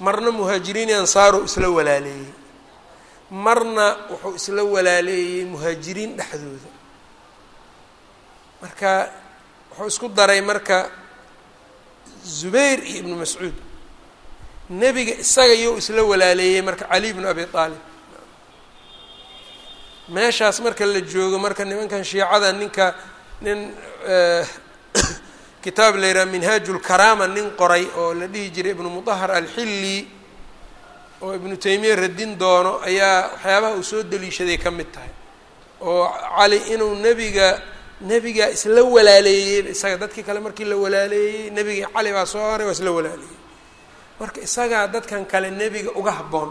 marna muhaajiriin ansaaro isla walaaleeyey marna wuxuu isla walaaleeyey muhaajiriin dhexdooda. Marka wuxuu isku daray marka zubayr iyo ibnu mascuud. Nebiga isaga iyou isla walaaleeyey marka cali bnu abi aalib meeshaas marka la joogo marka nimankan shiicada ninka nin kitaab la yidhaha minhaaju lkaraama nin qoray oo la dhihi jiray ibnu mudahar alxilli oo ibnu taymiya radin doono ayaa waxyaabaha uu soo deliishaday ka mid tahay. Oo cali inuu nebiga nebigaa isla walaaleeyey isaga dadkii kale markii la walaaleeyey nebiga cali baa soo haray waa isla walaaleeyey. Marka isagaa dadkan kale nebiga uga habboon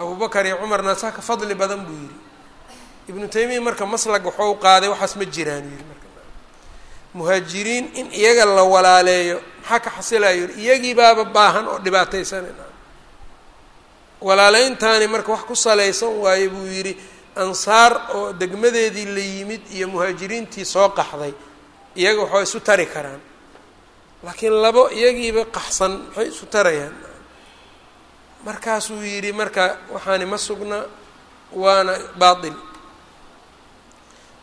abubakar iyo cumarna saa ka fadli badan buu yidhi. Ibnu taymiya marka maslag waxau qaaday waxaas ma jiraan yidhi marka. Muhaajiriin in iyaga la walaaleeyo maxaa ka xasilayo iyagii baaba baahan oo dhibaataysanayna walaaleyntaani marka wax ku salaysan waaye buu yidhi ansaar oo degmadeedii la yimid iyo muhaajiriintii soo qaxday iyaga waxaa isu tari karaan. Laakiin labo iyagiiba qaxsan maxay isu tarayaan. Markaasuu yidhi marka waxaani ma sugna waana baatil.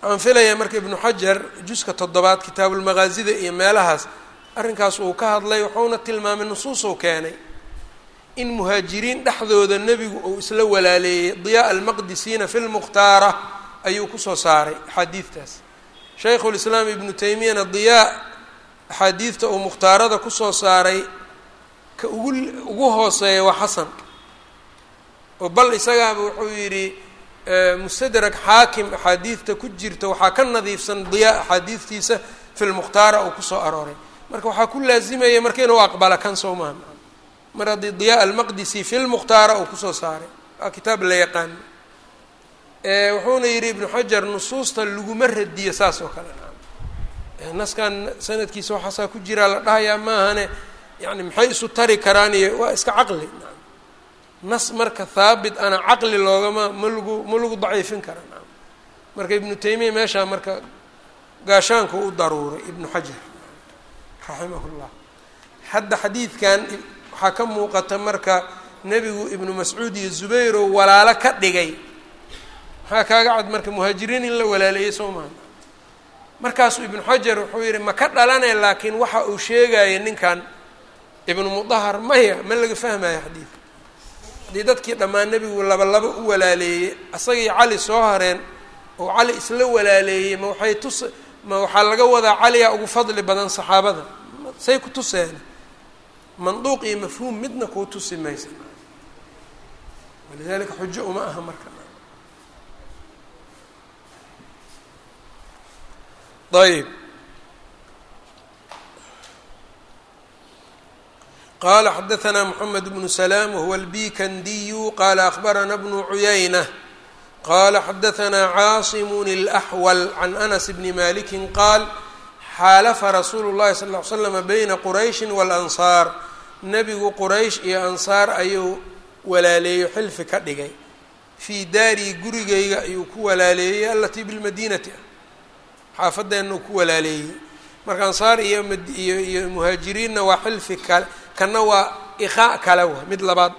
Waxaan filayaa marka ibnu xajar juska toddobaad kitaabulmaqaasida iyo meelahaas arrinkaas uu ka hadlay wuxuuna tilmaamay nusuusuu keenay in muhaajiriin dhexdooda nebigu uu isla walaaleeyey diyaa almaqdisiina fi lmukhtaara ayuu ku soo saaray axaadiidtaas shaykhulislaam ibnu taymiyana diyaa axaadiidta uu mukhtaarada ku soo saaray ka ugu ugu hooseeya waa xasan. Oo bal isagaaba wuxuu yidhi mustadrak xaakim axaadiidta ku jirta waxaa ka nadiifsan diyaa axaadiidtiisa fi lmukhtaara uu ku soo arooray. Marka waxaa ku laazimaya marka inuu aqbala kan soo maaha mar haddii diyaa almaqdisi fi lmukhtaara uu ku soo saaray. Waa kitaab la yaqaan. Wuxuuna yidhi ibnu xajar nusuusta laguma radiyo saas oo kale. Naskan sanadkiisa waxaasaa ku jiraa la dhahayaa maahane yani maxay isu tari karaan iyo waa iska caqli. Nas marka haabit ana caqli loogama ma lagu ma lagu daciifin kara marka ibnu taymiya meeshaa marka gaashaanku u daruuray ibnu xajar. Raximah llah hadda xadiidkan waxaa ka muuqata marka nebigu ibnu mascuud iyo zubayro walaalo ka dhigay. Maxaa kaaga cad marka muhaajiriin in la walaaleeyey soo maha markaasuu ibnu xajar wuxuu yidhi ma ka dhalanay laakiin waxa uu sheegaya ninkan ibnu mudahar maya ma laga fahmaya xadiidka haddii dadkii dhammaan nebigu laba laba u walaaleeyey asagii cali soo hareen oo cali isla walaaleeyey ma waxay tus ma waxaa laga wadaa caliyaa ugu fadli badan saxaabada. Say ku tuseen manduuq iyo mafhuum midna kuu tusi maysa walidalika xujo uma aha marka ayb qala xadaثna mحamed bnu سlاm whuwa اlbikandiyu qala akhbarana bnu cuyayna qala xadaثna caaصm الأxwل can أnas bni maliki qaal xaalafa rasuulu الlahi sal اه ly slm bayna qurayshi wاlansaar nebigu quraysh iyo ansaar ayuu walaaleeyo xilfi ka dhigay. Fii daarii gurigayga ayuu ku walaaleeyey alatii bilmadinati ah xaafadeennu ku walaaleeyey. Marka ansaar iyo iyo iyo muhaajiriinna waa xilfi kale kana waa iqaa kale wa mid labaad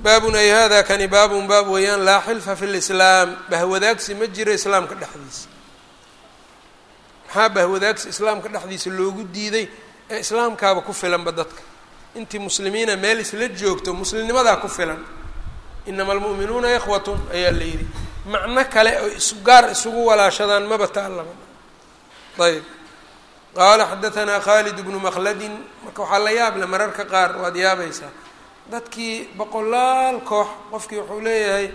baabun ay hada kani baabun baab weeyaan laa xilfa fi lislaam. Bahwadaagsi ma jiro islaamka dhexdiisa. Maxaa bahwadaagsi islaamka dhexdiisa loogu diiday ee islaamkaaba ku filanba dadka. Intii muslimiina meel isla joogto muslimnimadaa ku filan. Inama almu'minuuna ikhwatun ayaa la yidhi. Macno kale oo is gaar isugu walaashadaan maba taallaba ayb qaala xadaثanaa khalid bnu makladin marka waxaa la yaab le mararka qaar waad yaabaysaa. Dadkii boqolaal koox qofkii wuxuu leeyahay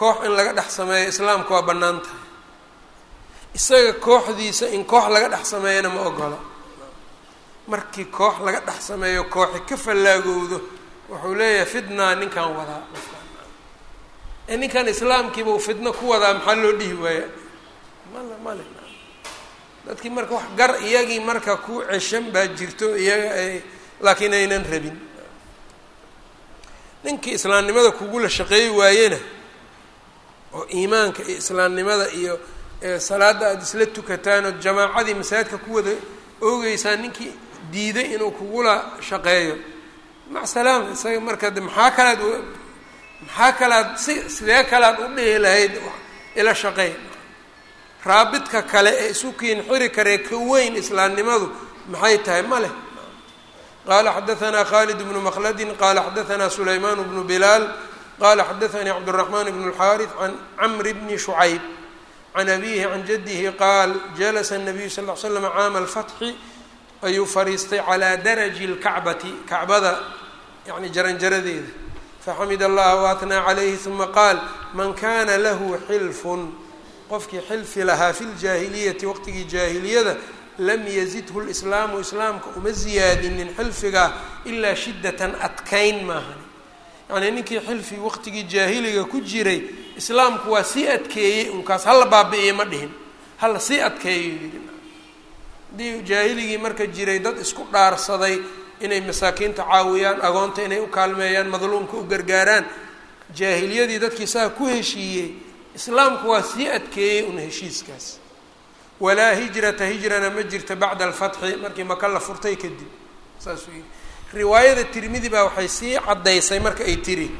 koox in laga dhex sameeyo islaamka waa bannaan tahay. Isaga kooxdiisa in koox laga dhex sameeyana ma ogola markii koox laga dhex sameeyo kooxi ka fallaagowdo wuxuu leeyahay fitnaa ninkan wadaa. Ee ninkan islaamkiiba uu fitno ku wadaa maxaa loo dhihi waaya? Male male dadkii marka wax gar iyagii marka ku ceshan baa jirto iyaga ay laakiin aynan rabin. Ninkii islaamnimada kugula shaqeeyi waayena oo iimaanka iyo islaamnimada iyo salaadda aada isla tukataan oo jamaacadii masaajidka ku wada oogeysaan ninkii diiday inuu kugula shaqeeyo mac salaama isaga marka de maxaa kalaad maxaa kalaad si sidee kalaad u dhihi lahayd ila shaqeyn raabidka kale ee isu kiin xiri karee ka weyn islaamnimadu maxay tahay ma leh qala xadaثna khalid bnu mkldin qala xadaثna sulayman bnu bilaal qala xadaثanii cabdالرaحman bn الxariث an cmr bni شhucayb can abihi can jadihi qaal jalasa الnabiyu sal ll ly slam caama alfatxi ayuu fariistay calaa daraji اlkacbati kacbada yani jaranjaradeeda. Faxamid allaha waatnaa calayhi uma qaal man kana lahu xilfun qofkii xilfi lahaa fi ljaahiliyati waqtigii jaahiliyada lam yazidhu lislaamu islaamka uma ziyaadinin xilfigaa ilaa shiddatan adkayn maahan yacnii ninkii xilfi waqtigii jaahiliga ku jiray islaamku waa sii adkeeyey unkaas hala baabi'iye ma dhihin hala sii adkeeyo yidhi haddii jaahiligii marka jiray dad isku dhaarsaday inay masaakiinta caawiyaan agoonta inay u kaalmeeyaan madluumka u gargaaraan jaahiliyadii dadkii saa ku heshiiyey islaamku waa sii adkeeyey un heshiiskaas. Walaa hijrata hijrana ma jirta bacda alfatxi markii maka la furtay kadib. Saasuu yidhi riwaayada tirmidi baa waxay sii caddaysay marka ay tiri.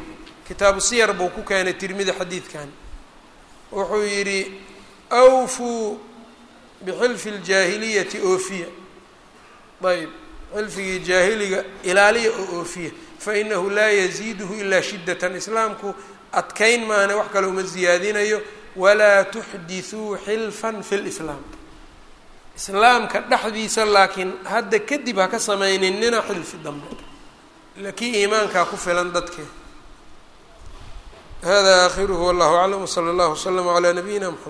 Kitaabu siyar buu ku keenay tirmidi xadiidkan. Wuxuu yidhi awfuu bixilfi ljaahiliyati oofiya ayb xilfigii jaahiliga ilaaliya oo oofiya fainahu laa yaziiduhu ilaa shiddatan islaamku adkayn maana wax kale uma ziyaadinayo walaa tuxdithuu xilfan fi lislaam islaamka dhexdiisa laakiin hadda kadib ha ka samayninina xilfi dambe ila kii iimaankaa ku filan dadke hada aakhiruhu wallahu aclam wsala allahu waslama calaa nabiyina mxamed